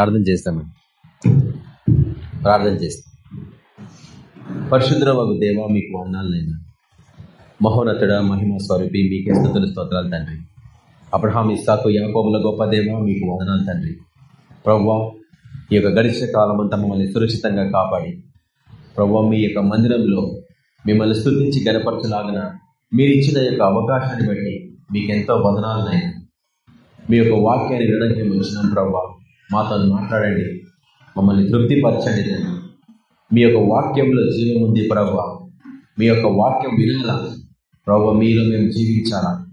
ప్రార్థన చేస్తామండి. ప్రార్థన చేస్తాం. పరిశుద్ర దేవ మీకు వర్ణాలైనా మహోన్నతుడ మహిమ స్వరూపి మీకే స్థుతుల స్తోత్రాలు తండ్రి. అబ్రహాం ఇస్సాకు యాకోబుల గొప్ప దేవ మీకు వదనాలు తండ్రి. ప్రవ్వా ఈ యొక్క గడిచిన కాలం అంతా మమ్మల్ని సురక్షితంగా కాపాడి. ప్రవ్వా మీ యొక్క మందిరంలో మిమ్మల్ని స్థుతించి గనపరచలాగిన మీరు ఇచ్చిన యొక్క అవకాశాన్ని బట్టి మీకెంతో వందనాలనైనా. మీ యొక్క వాక్యాన్ని వినడానికి వచ్చినాం ప్రభావ మాతో మాట్లాడండి. మమ్మల్ని తృప్తిపరచండి తండ్రి. మీ యొక్క వాక్యంలో జీవం ఉంది ప్రభా. మీ యొక్క వాక్యం వినాలా? ప్రభా మీలో మేము జీవించాలా?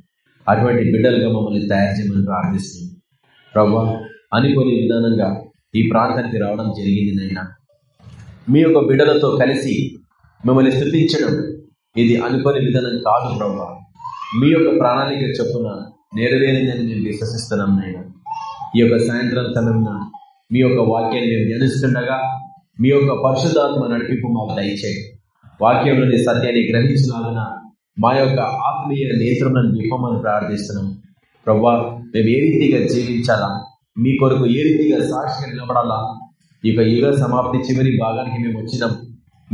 అటువంటి బిడ్డలుగా మమ్మల్ని తయారు చేయమని ప్రార్థిస్తున్నాం. ప్రభా అనుకోని విధానంగా ఈ ప్రాంతానికి రావడం జరిగింది నైనా మీ యొక్క బిడ్డలతో కలిసి మిమ్మల్ని స్థుతించడం ఇది అనుకోని విధానం కాదు ప్రభా. మీ యొక్క ప్రణాళిక చొప్పున నెరవేరిందని మేము విశ్వసిస్తున్నాం నైనా ఈ యొక్క సాయంత్రం సమయంలో మీ యొక్క వాక్యాన్ని మేము ధ్యానిస్తుండగా మీ యొక్క పరిశుద్ధాత్మ నడిపింపు మాకు దయచేయండి. వాక్యంలోని సత్యాన్ని గ్రహించలాగిన మా యొక్క ఆత్మీయ నేత్రంలో నింపమని ప్రార్థిస్తున్నాం. ప్రవ్వా మేము ఏ రీతిగా జీవించాలా? మీ కొరకు ఏ రీతిగా సాక్షిగా నిలబడాలా? ఇక యుగ సమాప్తి చివరి భాగానికి మేము వచ్చినాం.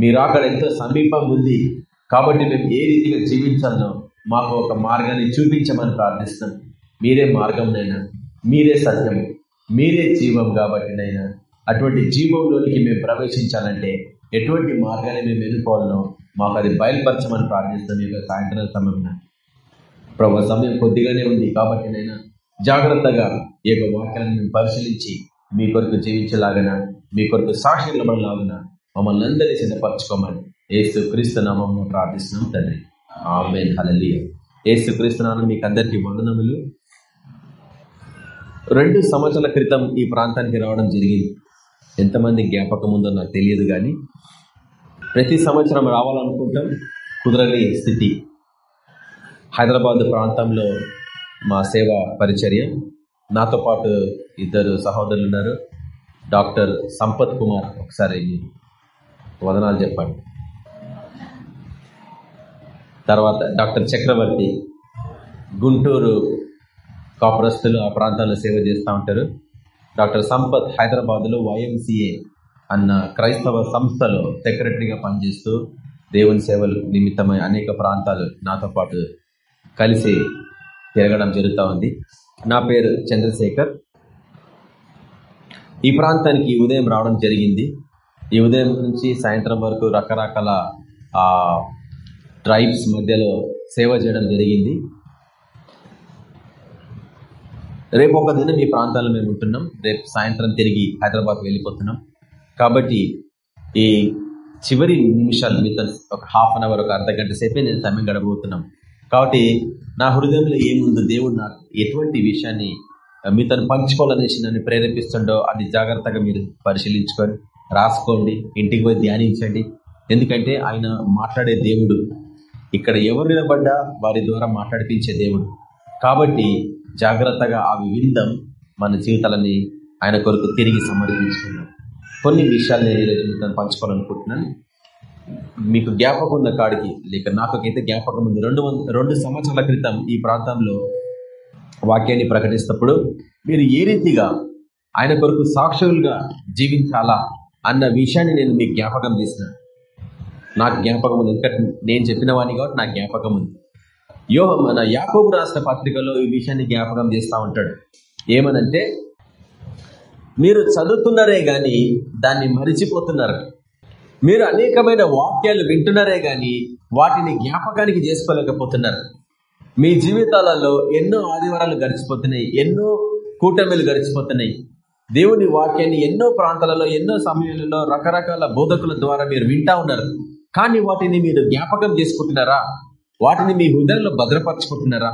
మీరు అక్కడ ఎంతో సమీపం ఉంది. కాబట్టి మేము ఏ రీతిగా జీవించాలో మాకు ఒక మార్గాన్ని చూపించమని ప్రార్థిస్తున్నాం. మీరే మార్గంనైనా మీరే సత్యం మీరే జీవం కాబట్టి నైనా అటువంటి జీవంలోనికి మేము ప్రవేశించాలంటే ఎటువంటి మార్గాన్ని మేము ఎన్నుకోవాలనో మాకు అది బయలుపరచమని ప్రార్థిస్తాం యొక్క సాయంత్రం సమయంలో ప్రభు సమయం కొద్దిగానే ఉంది కాబట్టి నైనా జాగ్రత్తగా ఈ యొక్క వాక్యాలను మేము పరిశీలించి మీ కొరకు జీవించలాగన మీ కొరకు సాక్షి నిలబడలాగన మమ్మల్ని అందరినీ సిద్ధపరచుకోమని ఏసు క్రీస్తు నామం ప్రార్థిస్తున్నాం తండ్రి. ఆమెన్. హలలియ ఏసు క్రీస్తు నామం మీకు అందరికీ వందనములు. రెండు సంవత్సరాల క్రితం ఈ ప్రాంతానికి రావడం జరిగింది. ఎంతమంది జ్ఞాపకం ఉందో నాకు తెలియదు కానీ ప్రతి సంవత్సరం రావాలనుకుంటాం. కుదరని స్థితి. హైదరాబాద్ ప్రాంతంలో మా సేవ పరిచర్య. నాతో పాటు ఇద్దరు సహోదరులు ఉన్నారు. డాక్టర్ సంపత్ కుమార్ ఒకసారి వదనాలు చెప్పండి. తర్వాత డాక్టర్ చక్రవర్తి గుంటూరు కాపురస్తులు ఆ ప్రాంతాల్లో సేవ చేస్తూ ఉంటారు. డాక్టర్ సంపత్ హైదరాబాద్లో వైఎంసీఏ అన్న క్రైస్తవ సంస్థలో సెక్రటరీగా పనిచేస్తూ దేవుని సేవలు నిమిత్తమై అనేక ప్రాంతాలు నాతో పాటు కలిసి తిరగడం జరుగుతూ ఉంది. నా పేరు చంద్రశేఖర్. ఈ ప్రాంతానికి ఉదయం రావడం జరిగింది. ఈ ఉదయం నుంచి సాయంత్రం వరకు రకరకాల ట్రైబ్స్ మధ్యలో సేవ చేయడం జరిగింది. రేపు ఒక దినం ఈ ప్రాంతాల్లో మేము ఉంటున్నాం. రేపు సాయంత్రం తిరిగి హైదరాబాద్ వెళ్ళిపోతున్నాం. కాబట్టి ఈ చివరి నిమిషాలు మీతో ఒక హాఫ్ అన్ అవర్ ఒక అర్ధ గంట సేపే నేను సమయం గడబోతున్నాం కాబట్టి నా హృదయంలో ఏముందో? దేవుడు నాకు ఎటువంటి విషయాన్ని మీతో పంచుకోవాలనేసి నన్ను ప్రేరేపిస్తుండో అది జాగ్రత్తగా మీరు పరిశీలించుకొని రాసుకోండి. ఇంటికి పోయి ధ్యానించండి. ఎందుకంటే ఆయన మాట్లాడే దేవుడు. ఇక్కడ ఎవరు నిలబడ్డా వారి ద్వారా మాట్లాడిపించే దేవుడు. కాబట్టి జాగ్రత్తగా ఆ విందం మన జీవితాలని ఆయన కొరకు తిరిగి సమర్పించుకున్నాం కొన్ని విషయాలు నేను ఈరోజు పంచుకోవాలనుకుంటున్నాను. మీకు జ్ఞాపకం ఉన్న కాడికి లేక నాకైతే జ్ఞాపకం ఉంది. రెండు రెండు సంవత్సరాల క్రితం ఈ ప్రాంతంలో వాక్యాన్ని ప్రకటిస్తప్పుడు మీరు ఏ రీతిగా ఆయన కొరకు సాక్షులుగా జీవించాలా అన్న విషయాన్ని నేను మీకు జ్ఞాపకం తీసిన నాకు జ్ఞాపకం ఉంది. ఎందుకంటే నేను చెప్పిన వాడిని కాబట్టి నాకు జ్ఞాపకం ఉంది. యో మన యాకోబు రాష్ట్ర పత్రికలో ఈ విషయాన్ని జ్ఞాపకం చేస్తూ ఉంటాడు. ఏమనంటే మీరు చదువుతున్నారే కానీ దాన్ని మరిచిపోతున్నారు. మీరు అనేకమైన వాక్యాలు వింటున్నారే కానీ వాటిని జ్ఞాపకానికి చేసుకోలేకపోతున్నారు. మీ జీవితాలలో ఎన్నో ఆదివారాలు గడిచిపోతున్నాయి ఎన్నో కూటమిలు గడిచిపోతున్నాయి. దేవుని వాక్యాన్ని ఎన్నో ప్రాంతాలలో ఎన్నో సమయాలలో రకరకాల బోధకుల ద్వారా మీరు వింటా ఉన్నారు. కానీ వాటిని మీరు జ్ఞాపకం చేసుకుంటున్నారా? వాటిని మీ హృదయంలో భద్రపరచుకుంటున్నారా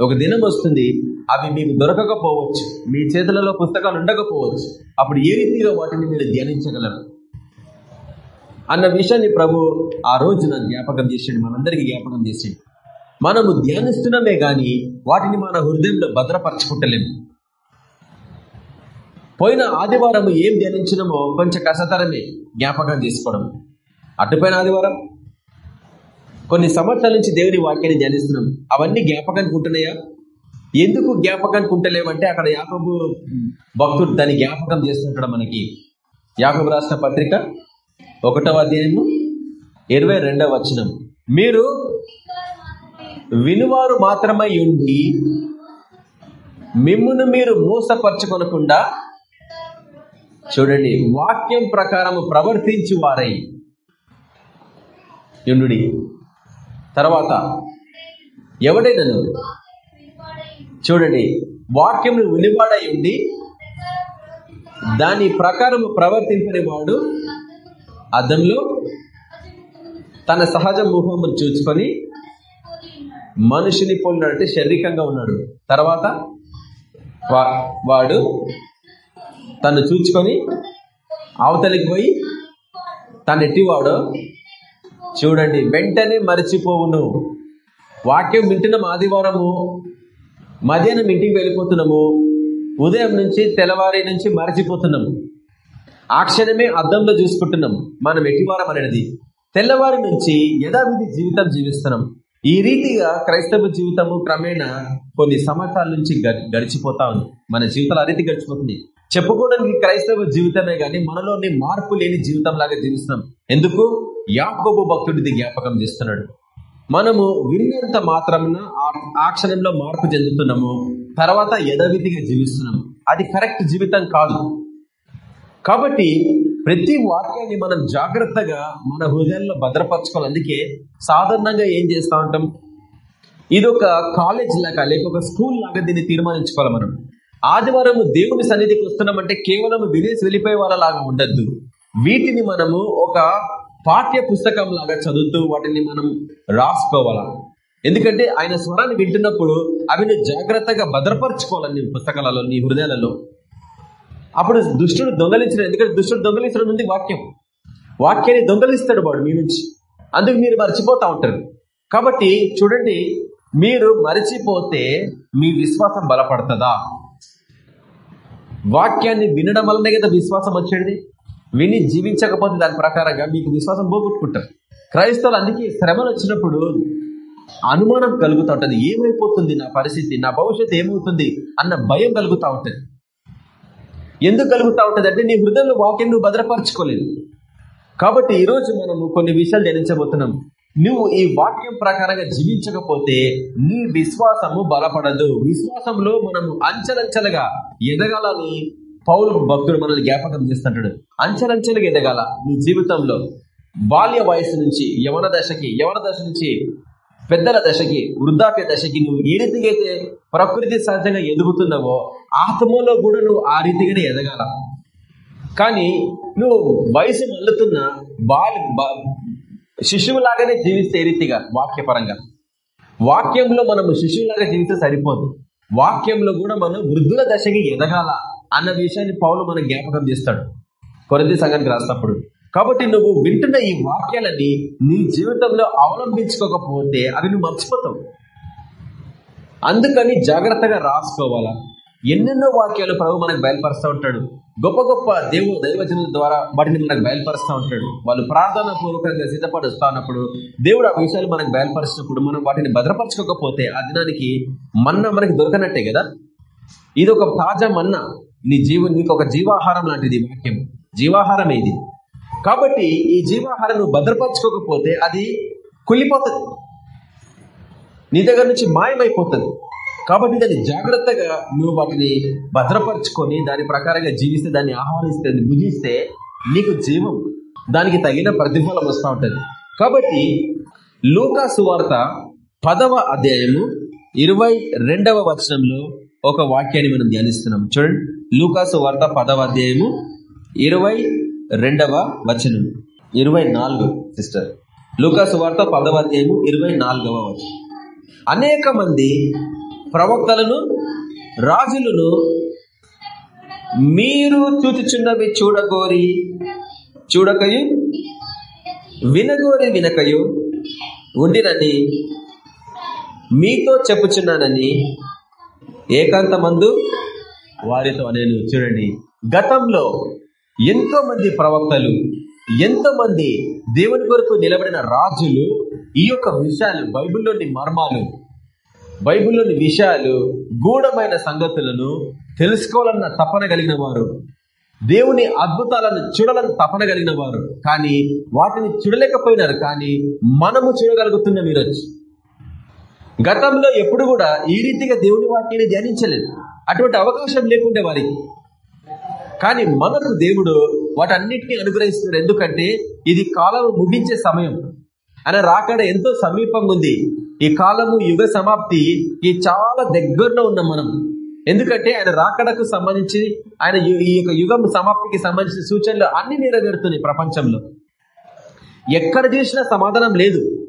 ఒక దినం వస్తుంది అవి మీకు దొరకకపోవచ్చు మీ చేతులలో పుస్తకాలు ఉండకపోవచ్చు. అప్పుడు ఏ రీతిలో వాటిని మీరు ధ్యానించగలరు? అన్న విషయాన్ని ప్రభు ఆ రోజు నన్ను జ్ఞాపకం చేసాడు మనందరికీ జ్ఞాపకం చేసాడు మనము ధ్యానిస్తున్నామే కానీ వాటిని మన హృదయంలో భద్రపరచుకుంటలేము పోయిన ఆదివారం ఏం ధ్యానించినమో కొంచెం కసతరమే జ్ఞాపకం చేసుకోవడం. అటుపోయిన ఆదివారం కొన్ని సంవత్సరాల నుంచి దేవుని వాక్యాన్ని ధ్యానిస్తున్నాం. అవన్నీ జ్ఞాపకానికి ఉంటున్నాయా? ఎందుకు జ్ఞాపకానికి ఉంటలేమంటే అక్కడ యాకబు భక్తుడు దాన్ని జ్ఞాపకం చేస్తుంటాడు మనకి. యాకబు రాసిన పత్రిక ఒకటవ అధ్యాయము ఇరవై రెండవ వచనం. మీరు వినువారు మాత్రమై ఉండి మిమ్మును మీరు మూసపరచుకొనకుండా చూడండి వాక్యం ప్రకారము ప్రవర్తించి వారై యుండు తర్వాత ఎవడైనను చూడండి వాక్యం వినివాడై ఉండి దాని ప్రకారము ప్రవర్తింపని వాడు అద్దంలో తన సహజ ముఖము చూసుకొని మనుషుని పోలినాడంటే శారీరకంగా ఉన్నాడు. తర్వాత వాడు తను చూచుకొని అవతలికి పోయి తను ఎట్టివాడో చూడండి వెంటనే మరిచిపోవును. వాక్యం వింటున్నాం ఆదివారము మధ్యాహ్నం ఇంటికి వెళ్ళిపోతున్నాము ఉదయం నుంచి తెల్లవారి నుంచి మరచిపోతున్నాము. ఆ క్షణమే అద్దంలో చూసుకుంటున్నాం మనం ఎట్టివారం అనేది. తెల్లవారి నుంచి యథావిధి జీవితం జీవిస్తున్నాం. ఈ రీతిగా క్రైస్తవ జీవితము క్రమేణా కొన్ని సంవత్సరాల నుంచి గడిచిపోతా ఉంది. మన జీవితాలు ఆ రీతి గడిచిపోతుంది చెప్పుకోవడానికి క్రైస్తవ జీవితమే కానీ మనలోని మార్పు లేని జీవితం లాగా జీవిస్తున్నాం. ఎందుకు? యాకోబు భక్తుడిది జ్ఞాపకం చేస్తున్నాడు. మనము విన్నంత మాత్రమున ఆ క్షణంలో మార్పు చెందుతున్నాము తర్వాత యథావిధిగా జీవిస్తున్నాము. అది కరెక్ట్ జీవితం కాదు. కాబట్టి ప్రతి వాక్యాన్ని మనం జాగ్రత్తగా మన హృదయాల్లో భద్రపరచుకోవాలి. అందుకే సాధారణంగా ఏం చేస్తూ ఉంటాం? ఇది ఒక కాలేజ్ లాగా లేక ఒక స్కూల్ లాగా దీన్ని తీర్మానించుకోవాలి మనం. ఆదివారం దేవుని సన్నిధికి వస్తున్నామంటే కేవలం వినేసి వెళ్ళిపోయే వాళ్ళలాగా ఉండద్దు. వీటిని మనము ఒక పాఠ్య పుస్తకం లాగా చదువుతూ వాటిని మనం రాసుకోవాలా? ఎందుకంటే ఆయన స్వరాన్ని వింటున్నప్పుడు అవి జాగ్రత్తగా భద్రపరచుకోవాలని పుస్తకాలలో నీ హృదయాలలో. అప్పుడు దుష్టుడు దొంగలించిన ఎందుకంటే దుష్టుడు దొంగలించడం ఉంది వాక్యం. వాక్యాన్ని దొంగలిస్తాడు వాడు మీ నుంచి. అందుకు మీరు మర్చిపోతా ఉంటారు. కాబట్టి చూడండి మీరు మరిచిపోతే మీ విశ్వాసం బలపడుతుందా? వాక్యాన్ని వినడం వల్లనే కదా విశ్వాసం వచ్చేది. విని జీవించకపోతే దాని ప్రకారంగా మీకు విశ్వాసం పోగొట్టుకుంటారు. క్రైస్తవులు అందుకే శ్రమలు వచ్చినప్పుడు అనుమానం కలుగుతూ ఉంటుంది. ఏమైపోతుంది నా పరిస్థితి? నా భవిష్యత్తు ఏమవుతుంది? అన్న భయం కలుగుతూ ఉంటుంది. ఎందుకు కలుగుతూ ఉంటుంది అంటే నీ హృదయంలో వాక్యం నువ్వు భద్రపరచుకోలేదు. కాబట్టి ఈరోజు మనము కొన్ని విషయాలు ధ్యానించబోతున్నాం. నువ్వు ఈ వాక్యం ప్రకారంగా జీవించకపోతే నీ విశ్వాసము బలపడదు. విశ్వాసంలో మనము అంచలంచలుగా ఎదగాలని పౌరు భక్తుడు మనల్ని జ్ఞాపకం చేస్తుంటాడు. అంచెలంచెలుగా ఎదగాల నీ జీవితంలో. బాల్య వయసు నుంచి యవన దశకి యవన దశ నుంచి పెద్దల దశకి వృద్ధాప్య దశకి నువ్వు ఏ రీతిగా అయితే ప్రకృతి సహజంగా ఎదుగుతున్నావో ఆత్మలో కూడా నువ్వు ఆ రీతిగానే ఎదగాల. కానీ నువ్వు వయసు మల్లుతున్న బాల్ శిశువులాగానే జీవిస్తే ఏ రీతిగా? వాక్యపరంగా. వాక్యంలో మనం శిశువులాగా జీవిస్తే సరిపోదు. వాక్యంలో కూడా మనం వృద్ధుల దశకి ఎదగాల. అన్న విషయాన్ని పౌలు మన జ్ఞాపకం చేస్తాడు. కొరంది సంఘానికి రాసినప్పుడు. కాబట్టి నువ్వు వింటున్న ఈ వాక్యాలని నీ జీవితంలో అవలంబించుకోకపోతే అవి నువ్వు మర్చిపోతావు. అందుకని జాగ్రత్తగా రాసుకోవాలా. ఎన్నెన్నో వాక్యాలు ప్రభు మనకు బయలుపరుస్తూ ఉంటాడు. గొప్ప గొప్ప దేవు దైవజనుల ద్వారా వాటిని మనకు బయలుపరుస్తూ ఉంటాడు. వాళ్ళు ప్రార్థన పూర్వకంగా సిద్ధపడుస్తా ఉన్నప్పుడు దేవుడు ఆ విషయాలు మనకు బయలుపరిచినప్పుడు మనం వాటిని భద్రపరచుకోకపోతే ఆ దినానికి మన్న మనకి దొరకనట్టే కదా? ఇది ఒక తాజా మన్న. నీ జీవ నీకు ఒక జీవాహారం లాంటిది వాక్యం జీవాహారం ఇది కాబట్టి ఈ జీవాహారం నువ్వు భద్రపరచుకోకపోతే అది కుళ్ళిపోతుంది. నీ దగ్గర నుంచి మాయమైపోతుంది. కాబట్టి దాన్ని జాగ్రత్తగా నువ్వు వాటిని భద్రపరుచుకొని దాని ప్రకారంగా జీవిస్తే దాన్ని ఆహ్వానిస్తే భుజిస్తే నీకు జీవం దానికి తగిన ప్రతిఫలం వస్తూ ఉంటుంది. కాబట్టి లూకా సువార్త పదవ అధ్యాయము ఇరవై రెండవ వచనంలో ఒక వాక్యాన్ని మనం ధ్యానిస్తున్నాం. చూడండి. లూకాసు వార్త పదవ అధ్యాయము ఇరవై రెండవ వచనం ఇరవై నాలుగు సిస్టర్. లూకాసు వార్త పదవ అధ్యాయము ఇరవై నాలుగవ వచనం. అనేక మంది ప్రవక్తలను రాజులను మీరు చూచుచున్నవి చూడగోరి చూడకయు వినగోరి వినకయు ఉండినని మీతో చెప్పుచున్నానని ఏకాంత మందు వారితో నేను చూడండి. గతంలో ఎంతో మంది ప్రవక్తలు ఎంతో మంది దేవుని కొరకు నిలబడిన రాజులు ఈ యొక్క విషయాలు బైబిల్లోని మర్మాలు బైబిల్లోని విషయాలు గూఢమైన సంగతులను తెలుసుకోవాలన్న తపన కలిగిన వారు. దేవుని అద్భుతాలను చూడాలని తపన కలిగిన వారు. కానీ వాటిని చూడలేకపోయినారు. కానీ మనము చూడగలుగుతున్న ఈరోజు గతంలో ఎప్పుడు కూడా ఈ రీతిగా దేవుని వాటిని ధ్యానించలేదు. అటువంటి అవకాశం లేకుండే వారికి కానీ మనకు దేవుడు వాటన్నిటిని అనుగ్రహిస్తున్నాడు ఎందుకంటే ఇది కాలం ముగించే సమయం. ఆయన రాకడ ఎంతో సమీపంగా ఉంది ఈ కాలము యుగ సమాప్తి ఈ చాలా దగ్గరలో ఉన్నాం మనం. ఎందుకంటే ఆయన రాకడకు సంబంధించి ఆయన యు- ఈ యొక్క యుగం సమాప్తికి సంబంధించిన సూచనలు అన్ని నెరవేరుతున్నాయి ప్రపంచంలో. ఎక్కడ చూసినా సమాధానం లేదు.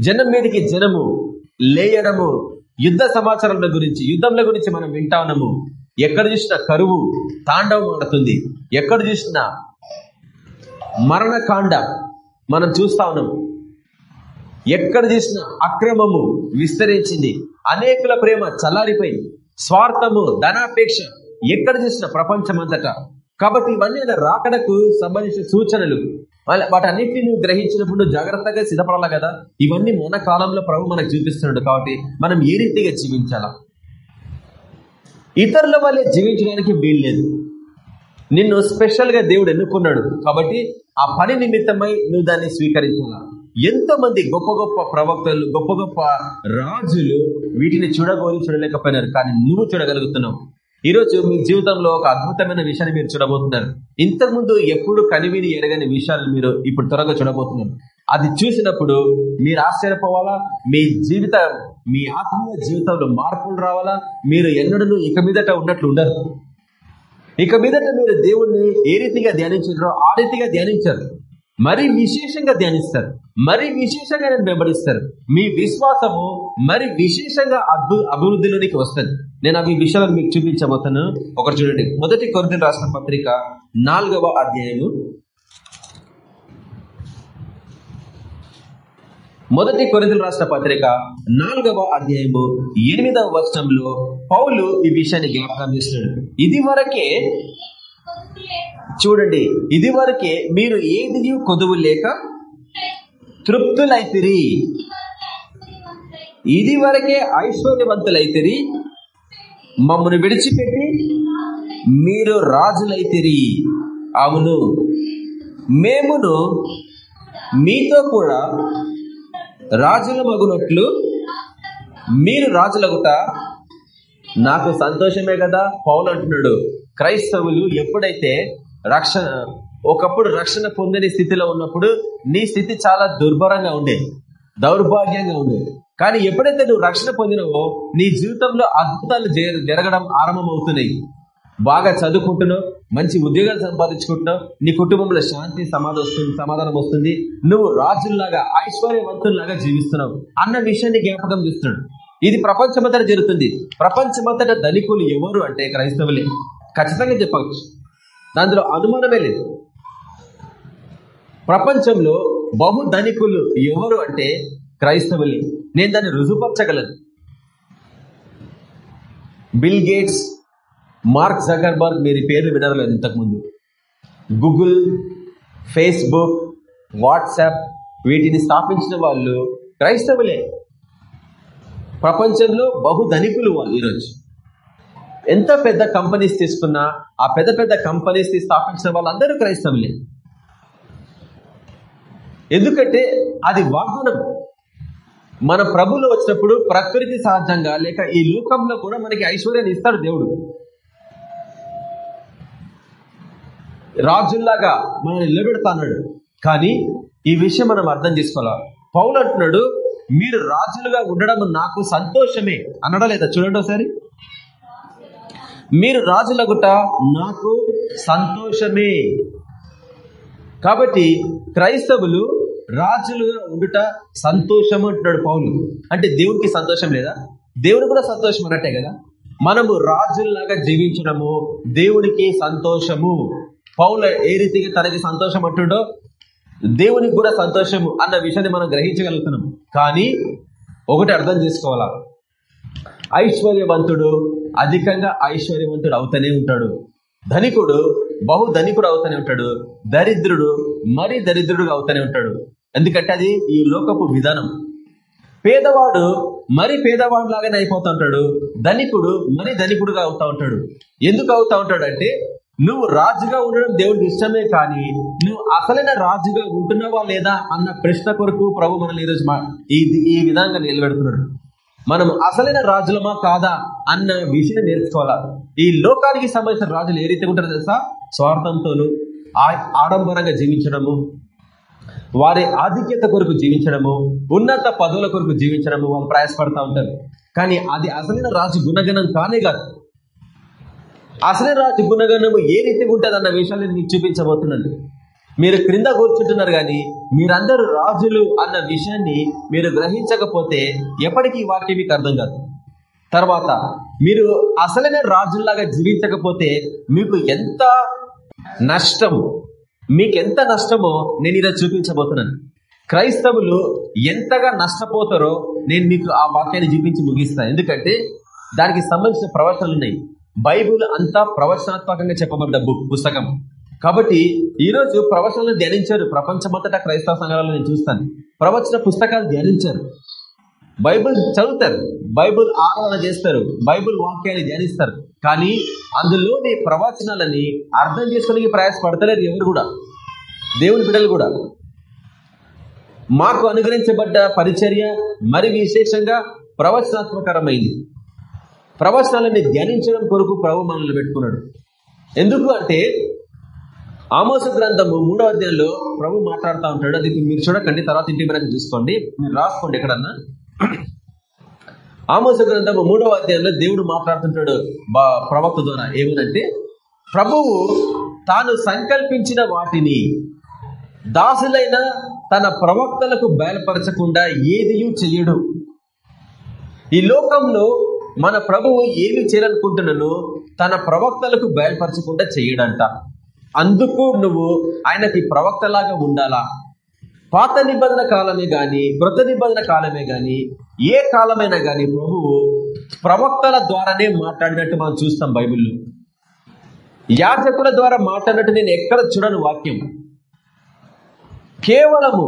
జనం మీదకి జనము లేయడము యుద్ధ సమాచారంల గురించి యుద్ధంల గురించి మనం వింటా ఉన్నాము. ఎక్కడ చూసిన కరువు తాండవం ఆడుతుంది ఎక్కడ చూసిన మరణకాండ మనం చూస్తా ఉన్నాం. ఎక్కడ చూసినా అక్రమము విస్తరించింది. అనేకుల ప్రేమ చల్లారిపోయింది. స్వార్థము ధనాపేక్ష ఎక్కడ చూసిన ప్రపంచమంతట కాబట్టి ఇవన్నీ రాకడకు సంబంధించిన సూచనలు. వాళ్ళ- వాటన్నిటిని నువ్వు గ్రహించినప్పుడు జాగ్రత్తగా సిద్ధపడాలి కదా? ఇవన్నీ మన కాలంలో ప్రభు మనకు చూపిస్తున్నాడు కాబట్టి మనం ఏ రీతిగా జీవించాలా? ఇతరుల వల్లే జీవించడానికి వీల్లేదు నిన్ను స్పెషల్గా దేవుడు ఎన్నుకున్నాడు కాబట్టి ఆ పని నిమిత్తమై నువ్వు దాన్ని స్వీకరించాల? ఎంతో మంది గొప్ప గొప్ప ప్రవక్తలు గొప్ప గొప్ప రాజులు వీటిని చూడగోని చూడలేకపోయినారు. కానీ నువ్వు చూడగలుగుతున్నావు. ఈరోజు మీ జీవితంలో ఒక అద్భుతమైన విషయాన్ని మీరు చూడబోతున్నారు. ఇంతకుముందు ఎప్పుడు కనివిని ఎరగని విషయాలు మీరు ఇప్పుడు త్వరగా చూడబోతున్నారు. అది చూసినప్పుడు మీరు ఆశ్చర్యపోవాలా? మీ జీవిత మీ ఆత్మీయ జీవితంలో మార్పులు రావాలా? మీరు ఎన్నడూ ఇక మీదట ఉన్నట్లు ఉండరు. ఇక మీదట మీరు దేవుణ్ణి ఏ రీతిగా ధ్యానించారో ఆ రీతిగా ధ్యానించారు. మరి విశేషంగా ధ్యానిస్తారు. మరి విశేషంగా నేను వెంబడిస్తారు మీ విశ్వాసము మరి విశేషంగా అద్భు అభివృద్ధిలోనికి వస్తుంది. నేను అవి విషయాలను మీకు చూపించబోతాను ఒకటి చూడండి. మొదటి కొరత రాసిన పత్రిక నాలుగవ అధ్యాయము. మొదటి కొరింథీయులకు రాసిన పత్రిక నాలుగవ అధ్యాయము ఎనిమిదవ వచనంలో పౌలు ఈ విషయాన్ని జ్ఞాపకం చేస్తున్నాడు. ఇది వరకే చూడండి. ఇది వరకే మీరు ఏది కొదువు లేక తృప్తులైతిరి. ఇది వరకే ఐశ్వర్యవంతులైతిరి. మమ్మల్ని విడిచిపెట్టి మీరు రాజులైతిరి. అవును. మేమును మీతో కూడా రాజుల మగునట్లు మీరు రాజులగుట నాకు సంతోషమే కదా? పౌలు అంటున్నాడు క్రైస్తవులు ఎప్పుడైతే రక్షణ ఒకప్పుడు రక్షణ పొందని స్థితిలో ఉన్నప్పుడు నీ స్థితి చాలా దుర్భరంగా ఉండేది దౌర్భాగ్యంగా ఉండేది. కానీ ఎప్పుడైతే నువ్వు రక్షణ పొందినవో నీ జీవితంలో అద్భుతాలు జరగడం ఆరంభమవుతున్నాయి. బాగా చదువుకుంటున్నావు మంచి ఉద్యోగాలు సంపాదించుకుంటున్నావు నీ కుటుంబంలో శాంతి సమాధానం వస్తుంది సమాధానం వస్తుంది నువ్వు రాజుల్లాగా ఐశ్వర్యవంతుల్లాగా జీవిస్తున్నావు అన్న విషయాన్ని జ్ఞాపకం చేస్తున్నాడు. ఇది ప్రపంచమంతటా జరుగుతుంది. ప్రపంచమంతటా ధనికులు ఎవరు అంటే క్రైస్తవులే. ఖచ్చితంగా చెప్పవచ్చు. దాంట్లో అనుమానమే లేదు. ప్రపంచంలో బహు ధనికులు ఎవరు అంటే క్రైస్తవులు. నేను దాన్ని రుజుపరచగలను బిల్ గేట్స్ మార్క్ జగర్బర్గ్ మీరు పేరు పేర్లు వినరలేదు ఇంతకుముందు. గూగుల్ ఫేస్బుక్ వాట్సాప్ వీటిని స్థాపించిన వాళ్ళు క్రైస్తవులే. ప్రపంచంలో బహు ధనికులు వాళ్ళు ఈరోజు. ఎంత పెద్ద కంపెనీస్ తీసుకున్నా ఆ పెద్ద పెద్ద కంపెనీస్ని స్థాపించిన వాళ్ళందరూ క్రైస్తవులే. ఎందుకంటే అది వాగ్దానం. మన ప్రభులు వచ్చినప్పుడు ప్రకృతి సహజంగా లేక ఈ లోకంలో కూడా మనకి ఐశ్వర్యాన్ని ఇస్తాడు దేవుడు. రాజుల్లాగా మనల్ని నిలబెడతాడు కానీ ఈ విషయం మనం అర్థం చేసుకోవాలి? పౌలు అంటున్నాడు మీరు రాజులుగా ఉండడం నాకు సంతోషమే. అనడా లేదా? చూడండి ఒకసారి. మీరు రాజులగుట నాకు సంతోషమే. కాబట్టి క్రైస్తవులు రాజులు ఉండుట సంతోషం అంటున్నాడు పౌలు. అంటే దేవునికి సంతోషం లేదా? దేవుడు కూడా సంతోషం అన్నట్టే కదా? మనము రాజుల్లాగా జీవించడము దేవునికి సంతోషము. పౌల ఏ రీతిగా తనకి సంతోషం అంటుండో దేవునికి కూడా సంతోషము అన్న విషయాన్ని మనం గ్రహించగలుగుతున్నాం. కానీ ఒకటి అర్థం చేసుకోవాలా? ఐశ్వర్యవంతుడు అధికంగా ఐశ్వర్యవంతుడు అవుతూనే ఉంటాడు. ధనికుడు బహు ధనికుడు అవుతూనే ఉంటాడు దరిద్రుడు మరీ దరిద్రుడుగా అవుతూనే ఉంటాడు. ఎందుకంటే అది ఈ లోకపు విధానం. పేదవాడు మరి పేదవాడు లాగానే అయిపోతా ఉంటాడు ధనికుడు మరి ధనికుడుగా అవుతా ఉంటాడు. ఎందుకు అవుతా ఉంటాడు అంటే నువ్వు రాజుగా ఉండడం దేవుడికి ఇష్టమే కానీ నువ్వు అసలైన రాజుగా ఉంటున్నావా లేదా అన్న ప్రశ్న కొరకు ప్రభు మనల్ని ఈరోజు మా- ఈ ఈ విధంగా నిలబెడుతున్నాడు. మనం అసలైన రాజులమా కాదా అన్న విషయం నేర్చుకోవాలా? ఈ లోకానికి సంబంధించిన రాజులు ఏ రీతి ఉంటారో తెలుసా? స్వార్థంతోను ఆ- ఆడంబరంగా జీవించడము వారి ఆధిక్యత కొరకు జీవించడము ఉన్నత పదవుల కొరకు జీవించడము వాళ్ళు ప్రయాసపడతా ఉంటారు. కానీ అది అసలైన రాజు గుణగణం కానే కాదు. అసలైన రాజు గుణగణము ఏ రీతి ఉంటుంది అన్న విషయాన్ని నేను మీకు చూపించబోతున్నాను. మీరు క్రింద కూర్చుంటున్నారు కానీ మీరందరూ రాజులు అన్న విషయాన్ని మీరు గ్రహించకపోతే ఎప్పటికీ ఈ వాక్యం మీకు అర్థం కాదు. తర్వాత మీరు అసలైన రాజుల్లాగా జీవించకపోతే మీకు ఎంత నష్టము మీకు ఎంత నష్టమో నేను ఇలా చూపించబోతున్నాను. క్రైస్తవులు ఎంతగా నష్టపోతారో నేను మీకు ఆ వాక్యాన్ని చూపించి ముగిస్తాను. ఎందుకంటే దానికి సంబంధించిన ప్రవచనాలు ఉన్నాయి. బైబుల్ అంతా ప్రవచనాత్మకంగా చెప్పబడ్డ బుక్ పుస్తకం. కాబట్టి ఈ రోజు ప్రవచనాలను ధ్యానించారు. ప్రపంచమంతటా క్రైస్తవ సంఘాలలో నేను చూస్తాను. ప్రవచన పుస్తకాలు ధ్యానించారు. బైబిల్ చదువుతారు. బైబిల్ ఆరాధన చేస్తారు. బైబిల్ వాక్యాన్ని ధ్యానిస్తారు. కానీ అందులోని ప్రవచనాలని అర్థం చేసుకోవడానికి ప్రయాసపడతలేరు ఎవరు కూడా. దేవుని బిడ్డలు కూడా. మాకు అనుగ్రహించబడ్డ పరిచర్య మరి విశేషంగా ప్రవచనాత్మకరమైంది. ప్రవచనాలని ధ్యానించడం కొరకు ప్రభు మనల్ని పెట్టుకున్నాడు. ఎందుకు అంటే ఆమోస గ్రంథము మూడవ అధ్యాయంలో ప్రభు మాట్లాడుతూ ఉంటాడు. అది మీరు చూడకండి తర్వాత ఇంటి మీద చూసుకోండి. మీరు రాసుకోండి ఎక్కడన్నా. ఆమోస గ్రంథము మూడవ అధ్యాయంలో దేవుడు మాట్లాడుతుంటాడు బా ప్రవక్త ద్వారా. ఏమనంటే ప్రభువు తాను సంకల్పించిన వాటిని దాసులైన తన ప్రవక్తలకు బయలుపరచకుండా ఏదియూ చెయ్యడు. ఈ లోకంలో మన ప్రభువు ఏమి చేయాలనుకుంటున్నాను తన ప్రవక్తలకు బయలుపరచకుండా చెయ్యడంట. అందుకు నువ్వు ఆయనకి ప్రవక్తలాగా ఉండాలా? పాత నిబంధన కాలమే గాని మృత నిబంధన కాలమే గాని ఏ కాలమైనా గాని ప్రభువు ప్రవక్తల ద్వారానే మాట్లాడినట్టు మనం చూస్తాం బైబిల్లో. యాజకుల ద్వారా మాట్లాడినట్టు నేను ఎక్కడ చూడను వాక్యం. కేవలము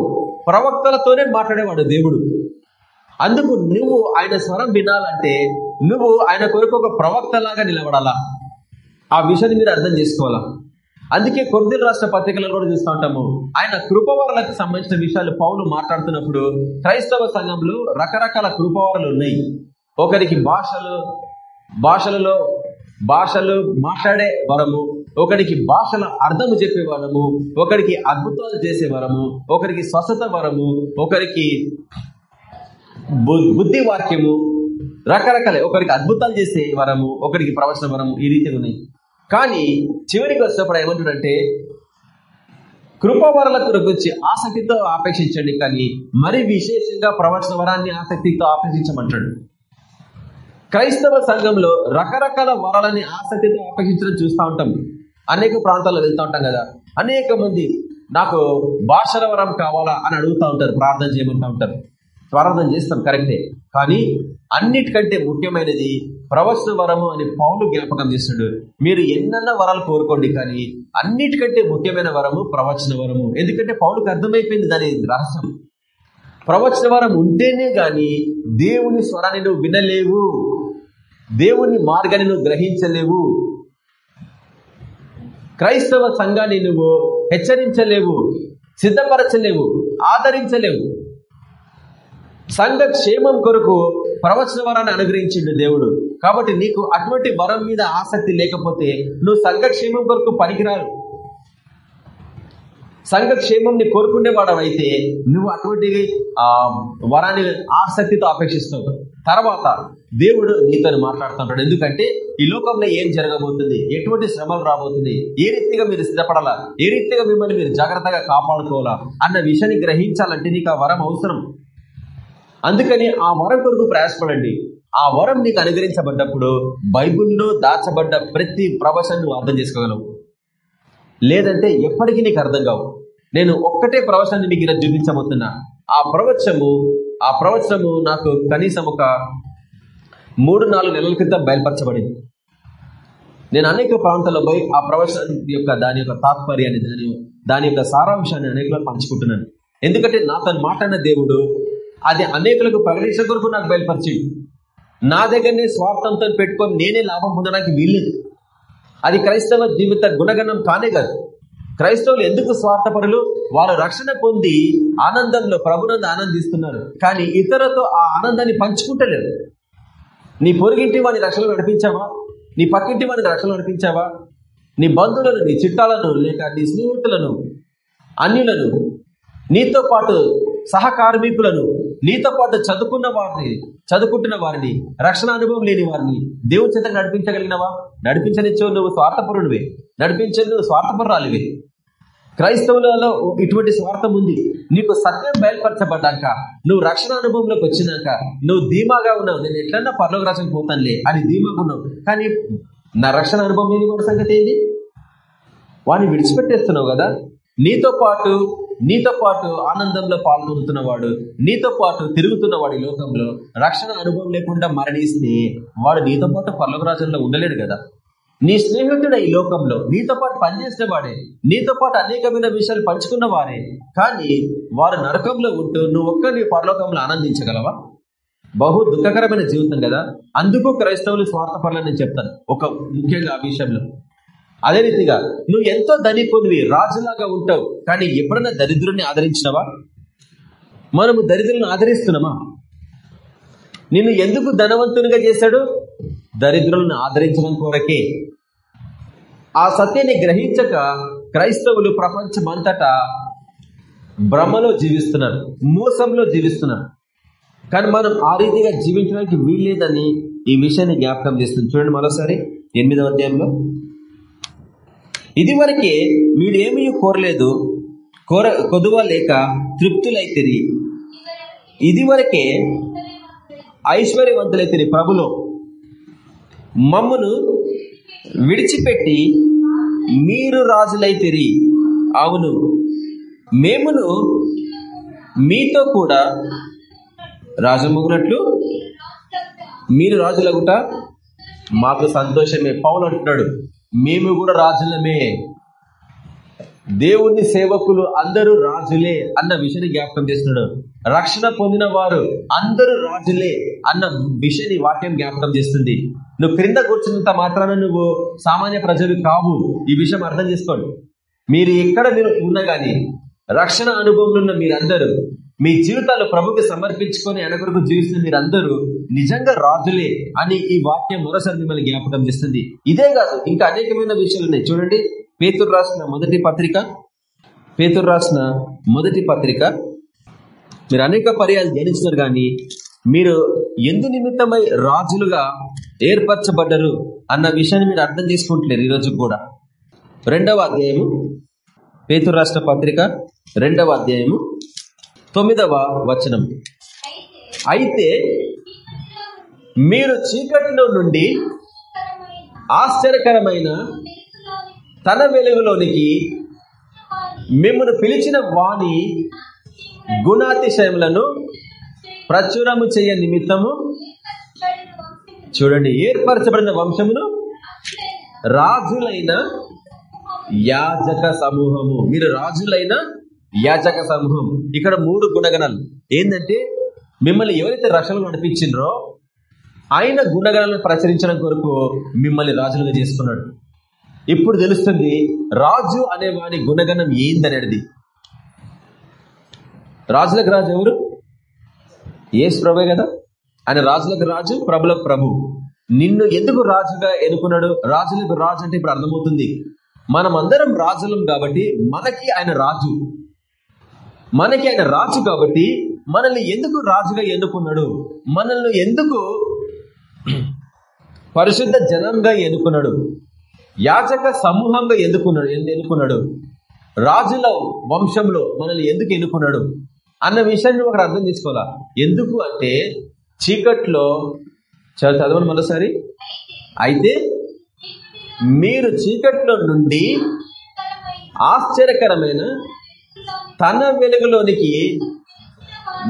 ప్రవక్తలతోనే మాట్లాడేవాడు దేవుడు. అందుకు నువ్వు ఆయన స్వరం వినాలంటే నువ్వు ఆయన కొరకు ఒక ప్రవక్తలాగా నిలబడాలా? ఆ విషయాన్ని మీరు అర్థం చేసుకోవాలా? అందుకే కొద్ది రాష్ట్ర పత్రికలను కూడా చూస్తూ ఉంటాము. ఆయన కృపవరలకు సంబంధించిన విషయాలు పౌలు మాట్లాడుతున్నప్పుడు క్రైస్తవ సంఘంలో రకరకాల కృపవరలు ఉన్నాయి. ఒకరికి భాషలు భాషలలో భాషలు మాట్లాడే వరము ఒకరికి భాషల అర్థము చెప్పే వరము ఒకరికి అద్భుతాలు చేసే వరము ఒకరికి స్వస్థత వరము ఒకరికి బుద్ధి వాక్యము రకరకాల. ఒకరికి అద్భుతాలు చేసే వరము ఒకరికి ప్రవచన వరము ఈ రీతిగా ఉన్నాయి. కానీ చివరికి వచ్చినప్పుడు ఏమంటాడంటే కృపవరల గురించి ఆసక్తితో ఆపేక్షించండి కానీ మరి విశేషంగా ప్రవచన వరాన్ని ఆసక్తితో ఆపేక్షించమంటాడు. క్రైస్తవ సంఘంలో రకరకాల వరాలని ఆసక్తితో ఆపేక్షించడం చూస్తూ ఉంటాం. అనేక ప్రాంతాల్లో వెళ్తూ ఉంటాం కదా. అనేక మంది నాకు భాషల వరం కావాలా అని అడుగుతూ ఉంటారు ప్రార్థన చేయమంటూ ఉంటారు. ప్రార్థన చేస్తాం కరెక్టే. కానీ అన్నిటికంటే ముఖ్యమైనది ప్రవచన వరము అని పౌలు జ్ఞాపకం చేస్తాడు మీరు ఎన్నన్న వరాలు కోరుకోండి కానీ అన్నిటికంటే ముఖ్యమైన వరము ప్రవచన వరము. ఎందుకంటే పౌలుకి అర్థమైపోయింది దాని రహస్యం. ప్రవచన వరం ఉంటేనే గాని దేవుని స్వరాన్ని నువ్వు వినలేవు. దేవుని మార్గాన్ని నువ్వు గ్రహించలేవు. క్రైస్తవ సంఘాన్ని నువ్వు హెచ్చరించలేవు సిద్ధపరచలేవు ఆదరించలేవు. సంఘ క్షేమం కొరకు ప్రవచన వరాన్ని అనుగ్రహించిండు దేవుడు. కాబట్టి నీకు అటువంటి వరం మీద ఆసక్తి లేకపోతే నువ్వు సంఘక్షేమం కొరకు పనికిరారు సంఘక్షేమంని కోరుకునే కోరుకునే అయితే నువ్వు అటువంటి వరాన్ని ఆసక్తితో అపేక్షిస్తావు. తర్వాత దేవుడు నీతో మాట్లాడుతుంటాడు. ఎందుకంటే ఈ లోకంలో ఏం జరగబోతుంది ఎటువంటి శ్రమలు రాబోతుంది ఏ రీతిగా మీరు సిద్ధపడాలా ఏ రీతిగా మిమ్మల్ని మీరు జాగ్రత్తగా కాపాడుకోవాలా అన్న విషయాన్ని గ్రహించాలంటే నీకు ఆ వరం అవసరం. అందుకని ఆ వరం కొరకు ప్రయాసపడండి. ఆ వరం నీకు అనుగ్రహించబడ్డప్పుడు బైబుల్లో దాచబడ్డ ప్రతి ప్రవచనం నువ్వు అర్థం చేసుకోగలవు. లేదంటే ఎప్పటికీ నీకు అర్థం కావు. నేను ఒక్కటే ప్రవచనాన్ని మీకు ఇలా చూపించబోతున్నా. ఆ ప్రవచనము ఆ ప్రవచనము నాకు కనీసం ఒక మూడు నాలుగు నెలల క్రితం బయలుపరచబడింది. నేను అనేక ప్రాంతాల్లో పోయి ఆ ప్రవచనం యొక్క దాని యొక్క తాత్పర్యాన్ని దాని దాని యొక్క సారాంశాన్ని అనేకలకు పంచుకుంటున్నాను. ఎందుకంటే నాతో మాట్లాడిన దేవుడు అది అనేకులకు ప్రకటించే కొరకు నాకు బయలుపరిచింది నా దగ్గరనే స్వార్థంతో పెట్టుకొని నేనే లాభం పొందడానికి వీల్లేదు. అది క్రైస్తవ జీవిత గుణగణం కానే కాదు. క్రైస్తవులు ఎందుకు స్వార్థపరులు? వారు రక్షణ పొంది ఆనందంలో ప్రభునందు ఆనందిస్తున్నారు. కానీ ఇతరులతో ఆ ఆనందాన్ని పంచుకుంటలేరు. నీ పొరుగింటి వాని రక్షణ నడిపించావా? నీ పక్కింటి వాని రక్షణ నడిపించావా? నీ బంధువులను నీ చిట్టాలను లేక నీ స్నేహితులను అన్యులను నీతో పాటు సహకార్మికులను నీతో పాటు చదువుకున్న వారిని చదువుకుంటున్న వారిని రక్షణ అనుభవం లేని వారిని దేవుని చేత నడిపించగలిగినవా? నడిపించనిచ్చో నువ్వు స్వార్థపరుడివే నడిపించే నువ్వు స్వార్థపరురాలివే. క్రైస్తవులలో ఇటువంటి స్వార్థం ఉంది. నీకు సత్యం బయలుపరచబడ్డాక నువ్వు రక్షణ అనుభవంలోకి వచ్చినాక నువ్వు ధీమాగా ఉన్నావు. నేను ఎట్లన్నా పర్లోక రాజం పోతానులే అని ధీమాగా ఉన్నావు. కానీ నా రక్షణ అనుభవం లేని కూడా సంగతి ఏంది? వాడిని విడిచిపెట్టేస్తున్నావు కదా? నీతో పాటు నీతో పాటు ఆనందంలో పాల్గొంటున్నవాడు నీతో పాటు తిరుగుతున్నవాడు ఈ లోకంలో రక్షణ అనుభవం లేకుండా మరణిస్తే వాడు నీతో పాటు పర్లోకరాజంలో ఉండలేడు కదా. నీ స్నేహితుడు ఈ లోకంలో నీతో పాటు పనిచేసిన వాడే నీతో పాటు అనేకమైన విషయాలు పంచుకున్న వారే కానీ వారు నరకంలో ఉంటూ నువ్వు ఒక్క నీ పరలోకంలో ఆనందించగలవా? బహు దుఃఖకరమైన జీవితం కదా. అందుకు క్రైస్తవులు స్వార్థపరులని నేను చెప్తాను. ఒక ముఖ్యంగా ఆ విషయంలో. అదే రీతిగా నువ్వు ఎంతో ధనికునివి రాజులాగా ఉంటావు కానీ ఎప్పుడైనా దరిద్రుని ఆదరించినవా? మనము దరిద్రులను ఆదరిస్తున్నామా? నిన్ను ఎందుకు ధనవంతునిగా చేశాడు? దరిద్రులను ఆదరించడం కొరకే. ఆ సత్యాన్ని గ్రహించక క్రైస్తవులు ప్రపంచమంతటా భ్రమలో జీవిస్తున్నారు మోసంలో జీవిస్తున్నారు. కానీ మనం ఆ రీతిగా జీవించడానికి వీల్లేదని ఈ విషయాన్ని జ్ఞాపకం చేస్తుంది. చూడండి మరోసారి ఎనిమిదవ అధ్యాయంలో. ఇది వరకే మీరేమీ కోరలేదు కోర కొదువ లేక తృప్తులైతిరి. ఇది వరకే ఐశ్వర్యవంతులైతిరి ప్రభులో. మమ్మను విడిచిపెట్టి మీరు రాజులైతిరి. అవును మేమును మీతో కూడా రాజమగునట్లు మీరు రాజులగుట మాకు సంతోషమే. పౌలు అంటున్నాడు మేము కూడా రాజులమే. దేవుని సేవకులు అందరూ రాజులే అన్న విషయాన్ని జ్ఞాపకం చేస్తున్నాడు. రక్షణ పొందిన వారు అందరూ రాజులే అన్న విషయాన్ని వాక్యం జ్ఞాపకం చేస్తుంది. నువ్వు క్రింద కూర్చున్నంత మాత్రాన నువ్వు సామాన్య ప్రజలు కావు. ఈ విషయం అర్థం చేసుకోండి. మీరు ఎక్కడ మీరు ఉన్నా కానీ రక్షణ అనుభవంలో ఉన్న మీరందరూ మీ జీవితాలు ప్రభుకి సమర్పించుకొని ఆయన జీవిస్తున్న మీరందరూ నిజంగా రాజులే అని ఈ వాక్యం మరోసారి మిమ్మల్ని జ్ఞాపకం చేస్తుంది. ఇదే కాదు ఇంకా అనేకమైన విషయాలు ఉన్నాయి. చూడండి పేతురు రాసిన మొదటి పత్రిక. పేతురు రాసిన మొదటి పత్రిక. మీరు అనేక పర్యాలు ధ్యానించినారు కానీ మీరు ఎందు నిమిత్తమై రాజులుగా ఏర్పరచబడ్డరు అన్న విషయాన్ని మీరు అర్థం చేసుకుంటలేరు ఈరోజు కూడా. రెండవ అధ్యాయము పేతురు రాష్ట్ర పత్రిక రెండవ అధ్యాయము తొమ్మిదవ వచనం. అయితే మీరు చీకటిలో నుండి ఆశ్చర్యకరమైన తన వెలుగులోనికి మిమ్మల్ని పిలిచిన వాణి గుణాతిశయములను ప్రచురము చేయ నిమిత్తము చూడండి ఏర్పరచబడిన వంశమును రాజులైన యాజక సమూహము. మీరు రాజులైన యాజక సమూహం ఇక్కడ మూడు గుణగణాలు. ఏంటంటే మిమ్మల్ని ఎవరైతే రక్షణ నడిపించిండ్రో ఆయన గుణగణాలను ప్రచురించడం కొరకు మిమ్మల్ని రాజులుగా చేసుకున్నాడు. ఇప్పుడు తెలుస్తుంది రాజు అనే వాడి గుణగణం ఏందనేది? రాజులకు రాజు ఎవరు? ఏసు ప్రభే కదా? ఆయన రాజులకు రాజు ప్రభులకు ప్రభు. నిన్ను ఎందుకు రాజుగా ఎన్నుకున్నాడు? రాజులకు రాజు అంటే ఇప్పుడు అర్థమవుతుంది. మనం అందరం రాజులం కాబట్టి మనకి ఆయన రాజు. మనకి ఆయన రాజు కాబట్టి మనల్ని ఎందుకు రాజుగా ఎన్నుకున్నాడు? మనల్ని ఎందుకు పరిశుద్ధ జనంగా ఎన్నుకున్నాడు? యాచక సమూహంగా ఎన్నుకున్నాడు ఎన్నుకున్నాడు? రాజుల వంశంలో మనల్ని ఎందుకు ఎన్నుకున్నాడు? అన్న విషయాన్ని ఒకటి అర్థం చేసుకోవాలా? ఎందుకు అంటే చీకట్లో చదవండి మరోసారి. అయితే మీరు చీకట్లో నుండి ఆశ్చర్యకరమైన తన వెలుగులోనికి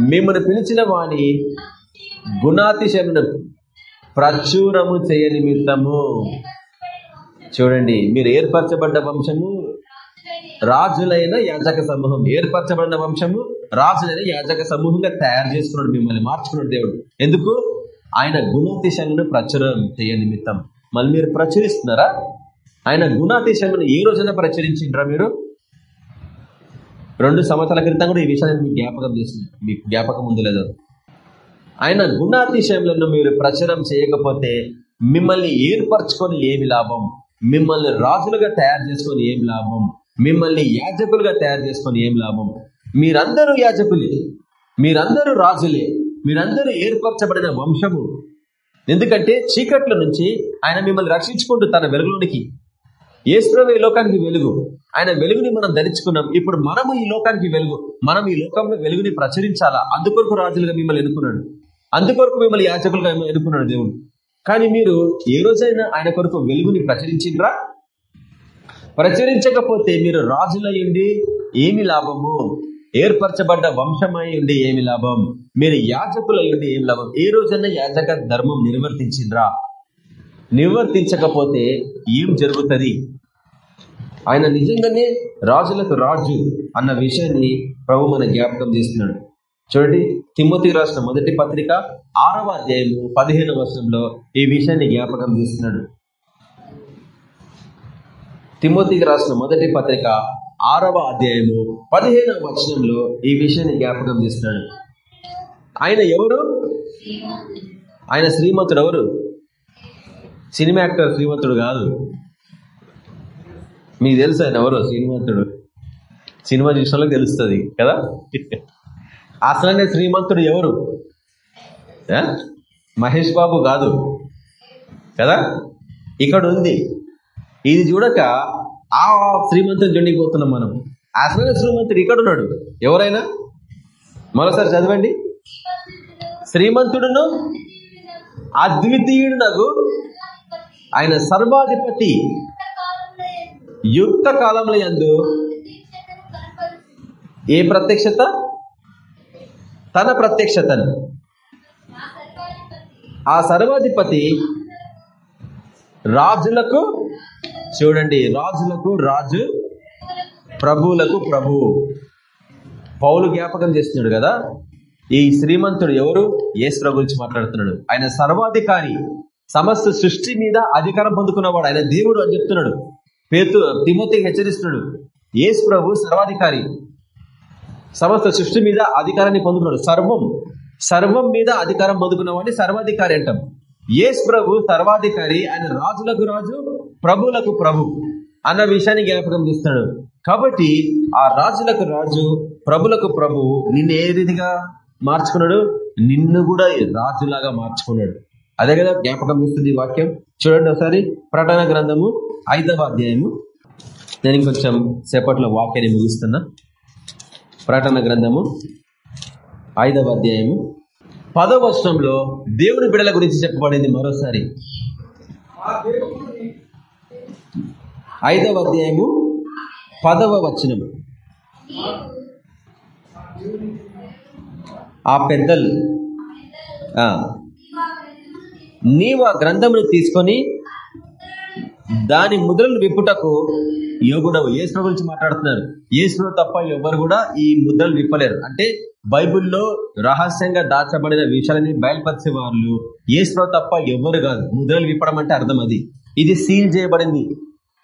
మిమ్మల్ని పిలిచిన వాణి గుణాతిశయమును ప్రచురము చేయ నిమిత్తము చూడండి మీరు ఏర్పరచబడ్డ వంశము రాజులైన యాజక సమూహం. ఏర్పరచబడిన వంశము రాజులైన యాజక సమూహంగా తయారు చేసుకున్నాడు మిమ్మల్ని మార్చుకున్నాడు దేవుడు. ఎందుకు? ఆయన గుణాతిశయమును ప్రచురం చేయ నిమిత్తం మళ్ళీ మీరు ప్రచురిస్తున్నారా? ఆయన గుణాతిశయమును ఏ రోజైనా ప్రచురించిండ్రా మీరు? రెండు సంవత్సరాల క్రితం కూడా ఈ విషయాన్ని మీకు జ్ఞాపకం చేసింది మీకు జ్ఞాపకం ఉంది లేదో. ఆయన గుణాతిశయంలో మీరు ప్రచారం చేయకపోతే మిమ్మల్ని ఏర్పరచుకొని ఏమి లాభం? మిమ్మల్ని రాజులుగా తయారు చేసుకొని ఏం లాభం? మిమ్మల్ని యాజకులుగా తయారు చేసుకొని ఏం లాభం? మీరందరూ యాజకులే. మీరందరూ రాజులే. మీరందరూ ఏర్పరచబడిన వంశము. ఎందుకంటే చీకట్ల నుంచి ఆయన మిమ్మల్ని రక్షించుకుంటూ తన వెలుగులోనికి ఏసుప్రభు ఈ లోకానికి వెలుగు. ఆయన వెలుగుని మనం ధరించుకున్నాం. ఇప్పుడు మనము ఈ లోకానికి వెలుగు. మనం ఈ లోకంలో వెలుగుని ప్రచురించాలా? అందుకొరకు రాజులుగా మిమ్మల్ని ఎన్నుకున్నాడు. అందుకొరకు మిమ్మల్ని యాచకులుగా ఎన్నుకున్నాడు దేవుడు. కానీ మీరు ఏ రోజైనా ఆయన కొరకు వెలుగుని ప్రచురించిండ్రా? ప్రచురించకపోతే మీరు రాజులయ్యండి ఏమి లాభము? ఏర్పరచబడ్డ వంశమై ఉండి ఏమి లాభం? మీరు యాజకులయ్యండి ఏమి లాభం? ఏ రోజైనా యాజక ధర్మం నిర్వర్తించిండ్రా? నిర్వర్తించకపోతే ఏం జరుగుతుంది? ఆయన నిజంగానే రాజులకు రాజు అన్న విషయాన్ని ప్రభు మన జ్ఞాపకం చేస్తున్నాడు. చూడండి తిమ్మతి రాసిన మొదటి పత్రిక ఆరవ అధ్యాయము పదిహేను వర్షంలో ఈ విషయాన్ని జ్ఞాపకం చేస్తున్నాడు. తిమ్మతికి రాసిన మొదటి పత్రిక ఆరవ అధ్యాయము పదిహేనవ వచనంలో ఈ విషయాన్ని జ్ఞాపకం చేస్తున్నాడు. ఆయన ఎవరు? ఆయన శ్రీమంతుడు ఎవరు? సినిమా యాక్టర్ శ్రీమంతుడు కాదు. మీకు తెలుసు ఆయన ఎవరు? శ్రీమంతుడు సినిమా చూసిన తెలుస్తుంది కదా? అసలనే శ్రీమంతుడు ఎవరు? మహేష్ బాబు కాదు కదా? ఇక్కడ ఉంది ఇది చూడక ఆ శ్రీమంతుని జొండిపోతున్నాం మనం. అసలైన శ్రీమంతుడు ఇక్కడ ఉన్నాడు ఎవరైనా? మరోసారి చదవండి. శ్రీమంతుడును అద్వితీయుడు నాకు ఆయన సర్వాధిపతి. యుక్త కాలంలో ఎందు ఏ ప్రత్యక్షత? తన ప్రత్యక్షతను. ఆ సర్వాధిపతి రాజులకు చూడండి రాజులకు రాజు ప్రభువులకు ప్రభు. పౌలు జ్ఞాపకం చేస్తున్నాడు కదా ఈ శ్రీమంతుడు ఎవరు? ఏశ్వర గురించి మాట్లాడుతున్నాడు. ఆయన సర్వాధికారి సమస్త సృష్టి మీద అధికారం పొందుకున్నవాడు ఆయన దేవుడు అని చెప్తున్నాడు. పేతు తిమోతికి హెచ్చరిస్తున్నాడు. ఏసు ప్రభు సర్వాధికారి. సమస్త సృష్టి మీద అధికారాన్ని పొందుకున్నాడు సర్వం సర్వం మీద అధికారం పొందుకున్నవాడిని సర్వాధికారి అంటాం. ఏసు ప్రభు సర్వాధికారి ఆయన రాజులకు రాజు ప్రభులకు ప్రభు అన్న విషయాన్ని జ్ఞాపకం చేస్తున్నాడు. కాబట్టి ఆ రాజులకు రాజు ప్రభులకు ప్రభు నిన్ను ఏ రీతిగా మార్చుకున్నాడు? నిన్ను కూడా రాజులాగా మార్చుకున్నాడు. అదే కదా జ్ఞాపకం ఇస్తుంది వాక్యం? చూడండి ఒకసారి ప్రటన గ్రంథము ఐదవ అధ్యాయము. నేను ఇంకొంచెం సేపట్లో వాక్యాన్ని ముగిస్తున్నా. ప్రటన గ్రంథము ఐదవ అధ్యాయము. పదవ వర్షంలో దేవుని బిడల గురించి చెప్పబడింది మరోసారి. ఐదవ అధ్యాయము పదవ వచనం ఆ పెద్దలు నీవు ఆ గ్రంథమును తీసుకొని దాని ముద్రలు విప్పుటకు యోగుడవు ఏసు గురించి మాట్లాడుతున్నారు. ఏసులో తప్ప ఎవరు కూడా ఈ ముద్రలు విప్పలేరు. అంటే బైబుల్లో రహస్యంగా దాచబడిన విషయాలని బయలుపరిచే వాళ్ళు ఏసులో తప్ప ఎవరు కాదు. ముద్రలు విప్పడం అంటే అర్థం అది. ఇది సీల్ చేయబడింది.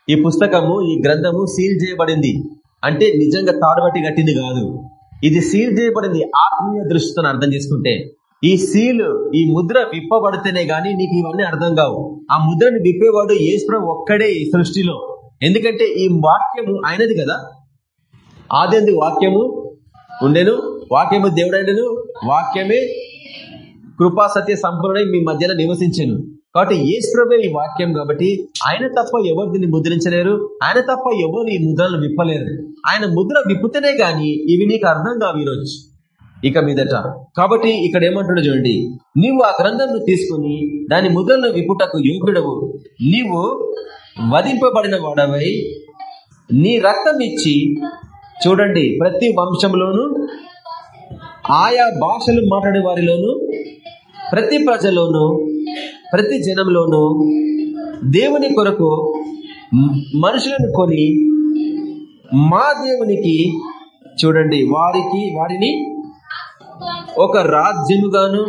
ఈ పుస్తకము ఈ గ్రంథము సీల్ చేయబడింది. అంటే నిజంగా తాడుబట్టి కట్టింది కాదు. ఇది సీల్ చేయబడింది ఆత్మీయ దృష్టితో అర్థం చేసుకుంటే. ఈ సీల్ ఈ ముద్ర విప్పబడితేనే గానీ నీకు ఇవన్నీ అర్థం కావు. ఆ ముద్రను విప్పేవాడు ఏసుప్రభు ఒక్కడే ఈ సృష్టిలో. ఎందుకంటే ఈ వాక్యము ఆయనది కదా. ఆదేంది వాక్యము? ఉండేను. వాక్యము దేవుడైనను. వాక్యమే కృపా సత్య సంపూర్ణ మీ మధ్యలో నివసించను. కాబట్టి ఈశ్వరమే ఈ వాక్యం కాబట్టి ఆయన తప్ప ఎవరు దీన్ని ముద్రించలేరు? ఆయన తప్ప ఎవరు ఈ ముద్రలను విప్పలేరు? ఆయన ముద్ర విప్పుతేనే గాని ఇవి నీకు అర్థం కావు ఈరోజు. ఇక మీదట. కాబట్టి ఇక్కడ ఏమంటున్నా చూడండి. నీవు ఆ గ్రంథంను తీసుకుని దాని ముద్రను విపుటకు యోగుడవు నీవు వధింపబడిన వాడవై నీ రక్తం ఇచ్చి చూడండి ప్రతి వంశంలోను ఆయా భాషలు మాట్లాడే వారిలోను ప్రతి ప్రజలోను ప్రతి జనంలోను దేవుని కొరకు మనుషులను కొని మా దేవునికి చూడండి వారికి వారిని ఒక రాజ్యముగాను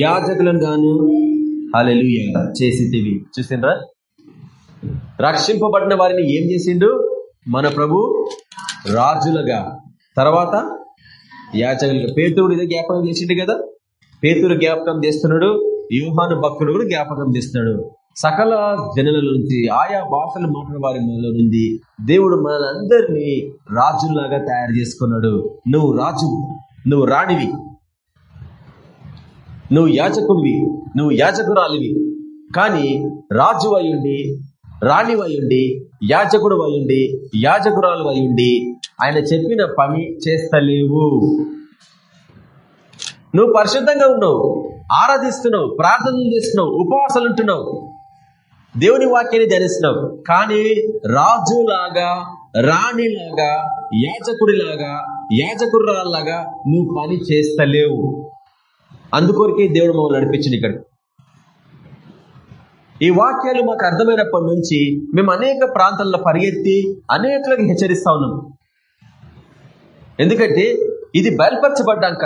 యాజకులను గాను అలెలు చేసి చూసిండ్రా? రక్షింపబడిన వారిని ఏం చేసిండు? మన ప్రభు రాజులుగా. తర్వాత యాచకులుగా పేతుడు ఇదే జ్ఞాపకం చేసిండు కదా? పేతుడు జ్ఞాపకం చేస్తున్నాడు. వ్యూహాను భక్తుడు కూడా జ్ఞాపకం చేస్తున్నాడు. సకల జనుల నుంచి ఆయా భాషలు మాట్లాడే వారి మనలో నుండి దేవుడు మనందరినీ రాజులాగా తయారు చేసుకున్నాడు. నువ్వు రాజు. నువ్వు రాణివి. నువ్వు యాచకుడివి నువ్వు యాజకురాలివి. కానీ రాజు అయ్యుండి రాణి అయ్యుండి యాచకుడు అయ్యుండి యాజకురాలు అయ్యుండి ఆయన చెప్పిన పని చేస్తలేవు. నువ్వు పరిశుద్ధంగా ఉన్నావు. ఆరాధిస్తున్నావు. ప్రార్థనలు చేస్తున్నావు. ఉపవాసాలు ఉంటున్నావు. దేవుని వాక్యాన్ని ధ్యానిస్తున్నావు. కానీ రాజులాగా రాణిలాగా యాచకుడిలాగా యాజకుర్రాల్లాగా నువ్వు పని చేస్తలేవు. అందుకొరకే దేవుడు మమ్మల్ని నడిపించింది ఇక్కడ. ఈ వాక్యాలు మాకు అర్థమైనప్పటి నుంచి మేము అనేక ప్రాంతాల్లో పరిగెత్తి అనేకలకు హెచ్చరిస్తా ఉన్నాం. ఎందుకంటే ఇది బయలుపరచబడ్డాక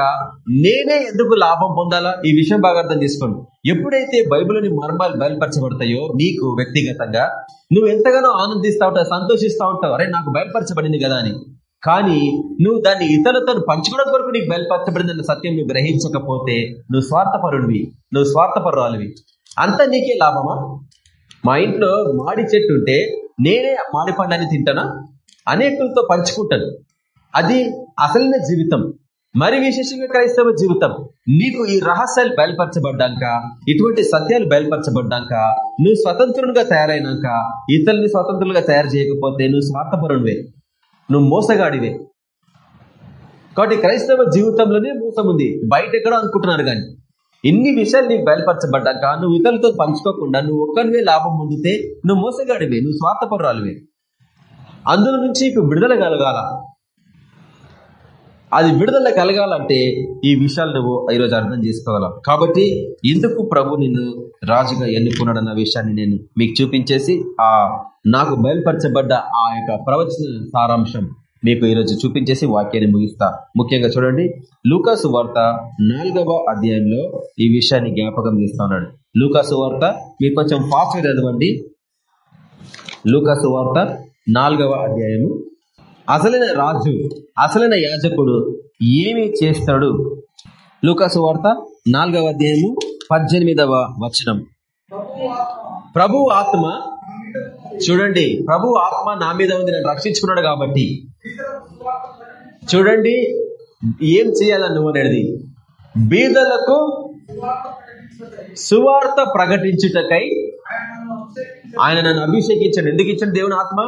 నేనే ఎందుకు లాభం పొందాలా? ఈ విషయం బాగా అర్థం చేసుకోండి. ఎప్పుడైతే బైబిల్ని మర్మాలు బయలుపరచబడతాయో నీకు వ్యక్తిగతంగా నువ్వు ఎంతగానో ఆనందిస్తూ ఉంటావు సంతోషిస్తా ఉంటావు. అరే నాకు బయలుపరచబడింది కదా అని. కానీ నువ్వు దాన్ని ఇతరులతో పంచుకోవడం వరకు నీకు బయలుపరచబడిందన్న సత్యం నువ్వు గ్రహించకపోతే నువ్వు స్వార్థపరుడివి నువ్వు స్వార్థపరురాలివి. అంతా నీకే లాభమా? మా ఇంట్లో మాడి చెట్టు ఉంటే నేనే మాడి పండాన్ని తింటానా? అనేకులతో పంచుకుంటాను. అది అసలైన జీవితం. మరి విశేషంగా క్రైస్తవ జీవితం. నీకు ఈ రహస్యాలు బయలుపరచబడ్డాక ఇటువంటి సత్యాలు బయలుపరచబడ్డాక నువ్వు స్వతంత్రునిగా తయారైనాక ఇతరుల్ని స్వతంత్రులుగా తయారు చేయకపోతే నువ్వు స్వార్థపరుడివే నువ్వు మోసగాడివే. కాబట్టి క్రైస్తవ జీవితంలోనే మోసం ఉంది. బయట ఎక్కడో అనుకుంటున్నారు కానీ ఇన్ని విషయాలు నీకు బయలుపరచబడ్డాక నువ్వు ఇతరులతో పంచుకోకుండా నువ్వు ఒక్కరివే లాభం పొందితే నువ్వు మోసగాడివే నువ్వు స్వార్థపరురాలివే. అందులో నుంచి నీకు విడుదల కలగాల. అది విడుదల కలగాలంటే ఈ విషయాలు నువ్వు ఈరోజు అర్థం చేసుకోగలవు కాబట్టి ఎందుకు ప్రభు నిన్ను రాజుగా ఎన్నుకున్నాడన్న విషయాన్ని నేను మీకు చూపించేసి ఆ నాకు బయలుపరచబడ్డ ఆ యొక్క ప్రవచన సారాంశం మీకు ఈరోజు చూపించేసి వాక్యాన్ని ముగిస్తా. ముఖ్యంగా చూడండి లూకాసు వార్త నాలుగవ అధ్యాయంలో ఈ విషయాన్ని జ్ఞాపకం చేస్తా ఉన్నాడు. లూకాసు వార్త మీరు కొంచెం ఫాస్ట్గా చదవండి. లూకాసు వార్త నాలుగవ అధ్యాయము అసలైన రాజు అసలైన యాజకుడు ఏమి చేస్తాడు? లూకాసు వార్త నాలుగవ అధ్యాయము పద్దెనిమిదవ వచనం. ప్రభు ఆత్మ చూడండి ప్రభు ఆత్మ నా మీద ఉంది నన్ను రక్షించుకున్నాడు కాబట్టి. చూడండి ఏం చేయాలని నువ్వు అనేది. బీదలకు సువార్త ప్రకటించుటకై ఆయన నన్ను అభిషేకించాడు. ఎందుకు ఇచ్చాడు దేవుని ఆత్మ?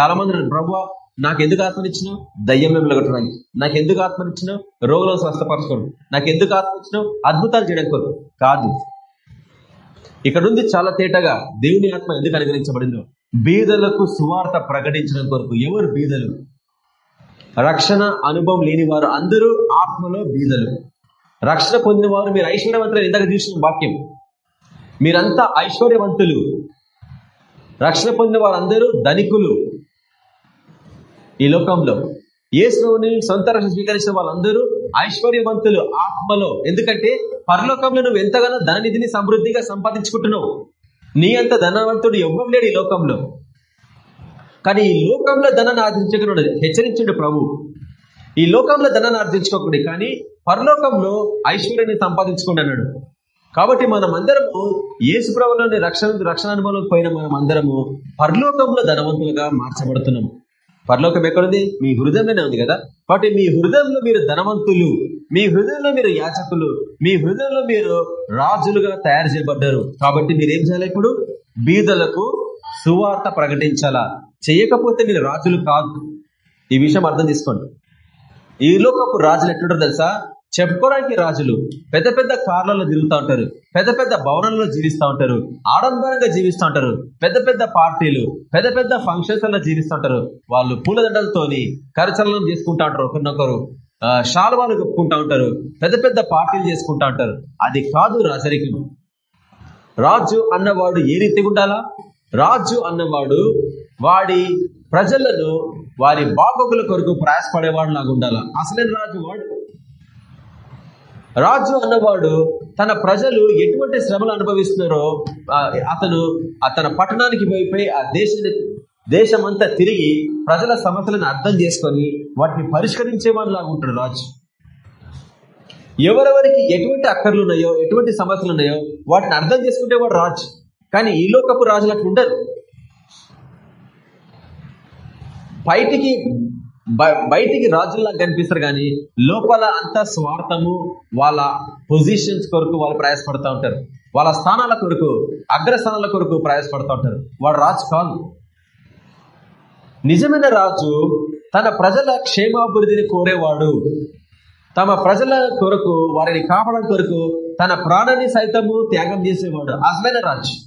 చాలా మంది ప్రభు నాకు ఎందుకు ఆత్మనిచ్చినావు? దయ్యం వెలగొట్టడానికి నాకు ఎందుకు ఆత్మనిచ్చినావు? రోగులను స్వస్థపరచుకోండి నాకు ఎందుకు ఆత్మనిచ్చినావు? అద్భుతాలు చేయడం కొరకు. కాదు. ఇక్కడ ఉంది చాలా తేటగా దేవుని ఆత్మ ఎందుకు అనుగ్రహించబడిందో. బీదలకు సువార్త ప్రకటించడం కొరకు. ఎవరు బీదలు? రక్షణ అనుభవం లేని వారు అందరూ ఆత్మలో బీదలు. రక్షణ పొందిన వారు మీరు ఐశ్వర్యవంతులు ఇందాక చూసిన వాక్యం. మీరంతా ఐశ్వర్యవంతులు. రక్షణ పొందిన వారందరూ ధనికులు. ఈ లోకంలో యేసుని సొంత రక్షణ స్వీకరించిన వాళ్ళందరూ ఐశ్వర్యవంతులు ఆత్మలో. ఎందుకంటే పరలోకంలో నువ్వు ఎంతగానో ధననిధిని సమృద్ధిగా సంపాదించుకుంటున్నావు. నీ అంత ధనవంతుడు ఎవ్వరు లేడు ఈ లోకంలో. కానీ ఈ లోకంలో ధనాన్ని ఆర్జించకుండా హెచ్చరించండు ప్రభు. ఈ లోకంలో ధనాన్ని ఆర్జించుకోకుండా. కానీ పరలోకంలో ఐశ్వర్యాన్ని సంపాదించుకుంటున్నాడు కాబట్టి మనం అందరము యేసు ప్రభులోని రక్షణ రక్షణ అనుభవంలోకి పోయిన మనం అందరము పరలోకంలో ధనవంతులుగా మార్చబడుతున్నాము. పరలోకం ఎక్కడుంది? మీ హృదయంలోనే ఉంది కదా. కాబట్టి మీ హృదయంలో మీరు ధనవంతులు మీ హృదయంలో మీరు యాచకులు మీ హృదయంలో మీరు రాజులుగా తయారు చేయబడ్డారు. కాబట్టి మీరు ఏం చేయాలి ఇప్పుడు? బీదలకు సువార్త ప్రకటించాలా? చేయకపోతే మీరు రాజులు కాదు. ఈ విషయం అర్థం చేసుకోండి. ఈ లోకపు రాజులు ఎట్లుంటారు తెలుసా? చెప్పుకోవడానికి రాజులు పెద్ద పెద్ద కార్లలో తిరుగుతూ ఉంటారు. పెద్ద పెద్ద భవనంలో జీవిస్తూ ఉంటారు. ఆడంబరంగా జీవిస్తూ ఉంటారు. పెద్ద పెద్ద పార్టీలు పెద్ద పెద్ద ఫంక్షన్స్లో జీవిస్తూ ఉంటారు. వాళ్ళు పూలదండలతోని కరచలనం చేసుకుంటా ఉంటారు ఒకరినొకరు. శాలువాలు కప్పుకుంటా ఉంటారు. పెద్ద పెద్ద పార్టీలు చేసుకుంటా ఉంటారు. అది కాదు రాజరికం. రాజు అన్నవాడు ఏ రీతిగా ఉండాలా? రాజు అన్నవాడు వాడి ప్రజలను వారి బాగోగుల కొరకు ప్రయాసపడేవాడు లాగా ఉండాలా? అసలేని రాజు వాడు రాజు అన్నవాడు తన ప్రజలు ఎటువంటి శ్రమలు అనుభవిస్తున్నారో అతను తన పట్టణానికి పోయిపోయి ఆ దేశాన్ని దేశమంతా తిరిగి ప్రజల సమస్యలను అర్థం చేసుకొని వాటిని పరిష్కరించేవాడిలాగా ఉంటాడు రాజు. ఎవరెవరికి ఎటువంటి అక్కర్లు ఉన్నాయో ఎటువంటి సమస్యలు ఉన్నాయో వాటిని అర్థం చేసుకుంటే వాడు రాజు. కానీ ఈ లోకపు రాజులు అట్లా ఉండరు బయటికి బయటికి రాజుల్లా కనిపిస్తారు కానీ లోపల అంతా స్వార్థము వాళ్ళ పొజిషన్స్ కొరకు వాళ్ళు ప్రయాసపడతా ఉంటారు. వాళ్ళ స్థానాల కొరకు అగ్రస్థానాల కొరకు ప్రయాసపడతా ఉంటారు. వాడు రాజు కాదు. నిజమైన రాజు తన ప్రజల క్షేమాభివృద్ధిని కోరేవాడు. తమ ప్రజల కొరకు వారిని కాపాడడం కొరకు తన ప్రాణాన్ని సైతము త్యాగం చేసేవాడు. అసలైన రాజు.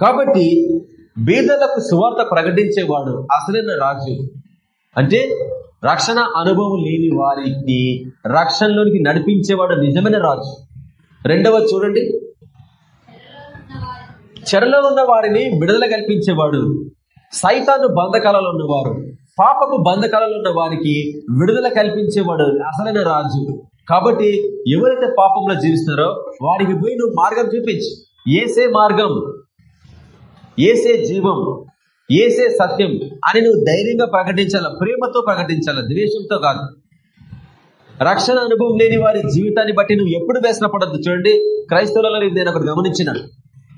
కాబట్టి బీదలకు సువార్త ప్రకటించేవాడు అసలైన రాజు. అంటే రక్షణ అనుభవం లేని వారికి రక్షణలోనికి నడిపించేవాడు నిజమైన రాజు. రెండవ చూడండి. చెరలో ఉన్న వారిని విడుదల కల్పించేవాడు. సైతాను బంధకాలలో ఉన్నవారు పాపపు బంధకాలలో ఉన్న వారికి విడుదల కల్పించేవాడు అసలైన రాజు. కాబట్టి ఎవరైతే పాపంలో జీవిస్తారో వారికి పోయి నువ్వు మార్గం చూపించు. ఏసే మార్గం. ఏసే జీవం ఏసే సత్యం అని నువ్వు ధైర్యంగా ప్రకటించాల? ప్రేమతో ప్రకటించాల? ద్వేషంతో కాదు. రక్షణ అనుభవం లేని వారి జీవితాన్ని బట్టి నువ్వు ఎప్పుడు వ్యసన పడద్దు. చూడండి క్రైస్తవులలో ఇది నేను ఒకటి గమనించిన.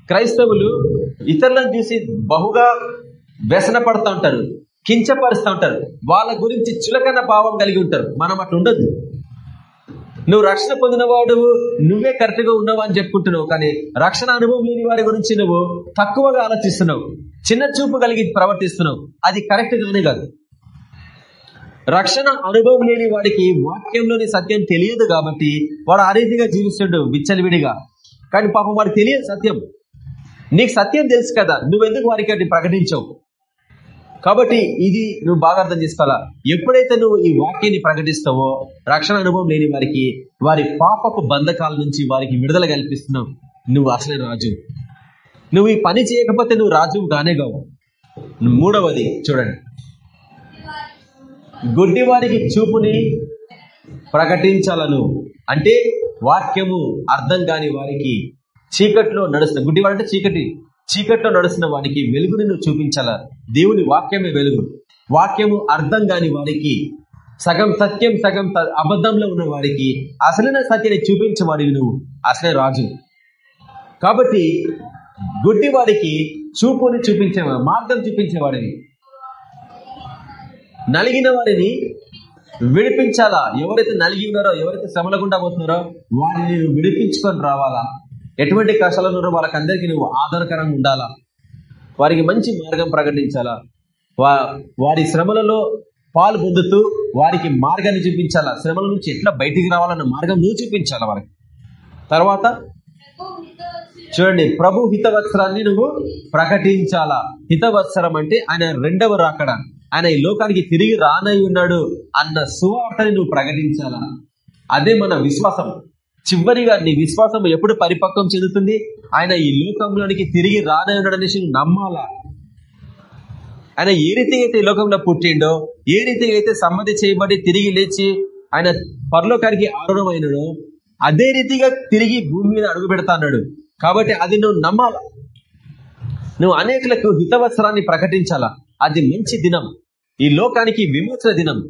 క్రైస్తవులు ఇతరులను చూసి బహుగా వ్యసన పడుతూ ఉంటారు కించపరుస్తూ ఉంటారు. వాళ్ళ గురించి చులకన భావం కలిగి ఉంటారు. మనం అట్లా ఉండదు నువ్వు రక్షణ పొందినవాడు నువ్వే కరెక్ట్గా ఉన్నావు అని చెప్పుకుంటున్నావు. కానీ రక్షణ అనుభవం లేని వారి గురించి నువ్వు తక్కువగా ఆలోచిస్తున్నావు. చిన్న చూపు కలిగి ప్రవర్తిస్తున్నావు. అది కరెక్ట్ గానే కాదు. రక్షణ అనుభవం లేని వాడికి వాక్యంలోని సత్యం తెలియదు కాబట్టి వాడు ఆ రీతిగా జీవిస్తుండు విచ్చలవిడిగా. కానీ పాపం వాడికి తెలియదు సత్యం. నీకు సత్యం తెలుసు కదా నువ్వెందుకు వారికి అది ప్రకటించవు? కాబట్టి ఇది నువ్వు బాగా అర్థం చేసుకోవాలా? ఎప్పుడైతే నువ్వు ఈ వాక్యాన్ని ప్రకటిస్తావో రక్షణ అనుభవం లేని వారికి వారి పాపపు బంధకాల నుంచి వారికి విడుదల కల్పిస్తున్నావు. నువ్వు అసలే రాజు. నువ్వు ఈ పని చేయకపోతే నువ్వు రాజు కానే కావు. మూడవది చూడండి. గుడ్డి వారికి చూపుని ప్రకటించాలను. అంటే వాక్యము అర్థం కాని వారికి చీకట్లో నడుస్తుంది. గుడ్డివాడు అంటే చీకటి. చీకట్లో నడుస్తున్న వాడికి వెలుగుని నువ్వు చూపించాల? దేవుని వాక్యమే వెలుగు. వాక్యము అర్థం కాని వారికి సగం సత్యం సగం త- అబద్ధంలో ఉన్న వారికి అసలైన సత్యాన్ని చూపించేవాడివి నువ్వు. అసలే రాజు. కాబట్టి గుడ్డివాడికి చూపుని చూపించే మార్గం చూపించేవాడివి. నలిగిన వాడిని విడిపించాలా? ఎవరైతే నలిగి ఉన్నారో ఎవరైతే శ్రమల గుండా పోతున్నారో వారిని విడిపించుకొని రావాలా? ఎటువంటి కష్టాలు ఉన్నారో వాళ్ళకందరికీ నువ్వు ఆధారకరంగా ఉండాలా? వారికి మంచి మార్గం ప్రకటించాలా? వా వారి శ్రమలలో పాలు పొందుతూ వారికి మార్గాన్ని చూపించాలా? శ్రమల నుంచి ఎట్లా బయటికి రావాలన్న మార్గం నువ్వు చూపించాలా వారికి? తర్వాత చూడండి ప్రభు హితవత్సరాన్ని నువ్వు ప్రకటించాలా? హితవత్సరం అంటే ఆయన రెండవ రాకడ. ఆయన ఈ లోకానికి తిరిగి రానై ఉన్నాడు అన్న సువార్తని నువ్వు ప్రకటించాలా? అదే మన విశ్వాసం చివరిగా నీ విశ్వాసం ఎప్పుడు పరిపక్వం చెందుతుంది? ఆయన ఈ లోకంలోనికి తిరిగి రానై ఉన్నాడు నమ్మాలా? ఆయన ఏ రీతిగా అయితే ఈ లోకంలో పుట్టిండో ఏ రీతిగా అయితే సమ్మతి చేయబడి తిరిగి లేచి ఆయన పరలోకానికి ఆరుణమైనడో అదే రీతిగా తిరిగి భూమి మీద అడుగు పెడతాడు కాబట్టి అది నువ్వు నమ్మాల? నువ్వు అనేకులకు హితవత్సరాన్ని ప్రకటించాలా? అది మంచి దినం. ఈ లోకానికి విమోచన దినం.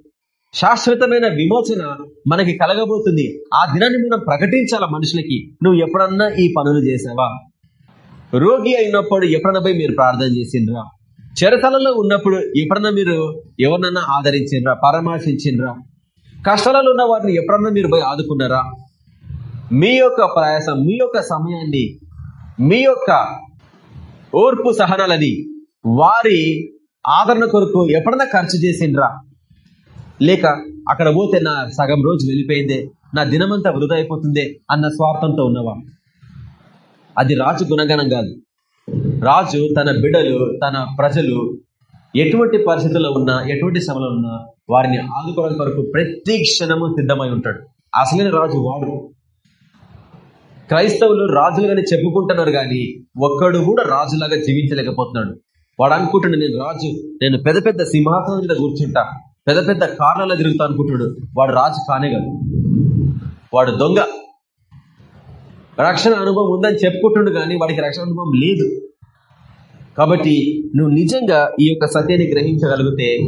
శాశ్వతమైన విమోచన మనకి కలగబోతుంది. ఆ దినాన్ని మనం ప్రకటించాలా మనుషులకి? నువ్వు ఎప్పుడన్నా ఈ పనులు చేసావా? రోగి అయినప్పుడు ఎప్పుడన్నా పోయి మీరు ప్రార్థన చేసిండ్రా? చెరతలలో ఉన్నప్పుడు ఎప్పుడన్నా మీరు ఎవరినన్నా ఆదరించిండ్రా? పరామర్శించిండ్రా? కష్టాలలో ఉన్న వారిని ఎప్పుడన్నా మీరు పోయి ఆదుకున్నారా? మీ యొక్క ప్రయాసం మీ యొక్క సమయాన్ని మీ యొక్క ఓర్పు సహనాలని వారి ఆదరణ కొరకు ఎప్పుడన్నా ఖర్చు చేసిండ్రా? లేక అక్కడ పోతే నా సగం రోజు వెళ్ళిపోయిందే నా దినమంతా వృధా అయిపోతుందే అన్న స్వార్థంతో ఉన్నవా అది రాజు గుణగణం కాదు. రాజు తన బిడలు తన ప్రజలు ఎటువంటి పరిస్థితుల్లో ఉన్నా ఎటువంటి సమయంలో ఉన్నా వారిని ఆదుకోవడం కొరకు ప్రతి క్షణము సిద్ధమై ఉంటాడు. అసలైన రాజు వాడు. క్రైస్తవులు రాజులుగానే చెప్పుకుంటున్నారు కానీ ఒక్కడు కూడా రాజులాగా జీవించలేకపోతున్నాడు. వాడు అనుకుంటున్నాడు నేను రాజు నేను పెద్ద పెద్ద సింహాసనం మీద కూర్చుంటా. పెద్ద పెద్ద కారణాలు తిరుగుతా అనుకుంటున్నాడు. వాడు రాజు కానే కాదు. వాడు దొంగ. రక్షణ అనుభవం ఉందని చెప్పుకుంటుండు కానీ వాడికి రక్షణ అనుభవం లేదు. కాబట్టి నువ్వు నిజంగా ఈ యొక్క సత్యాన్ని గ్రహించగలిగితే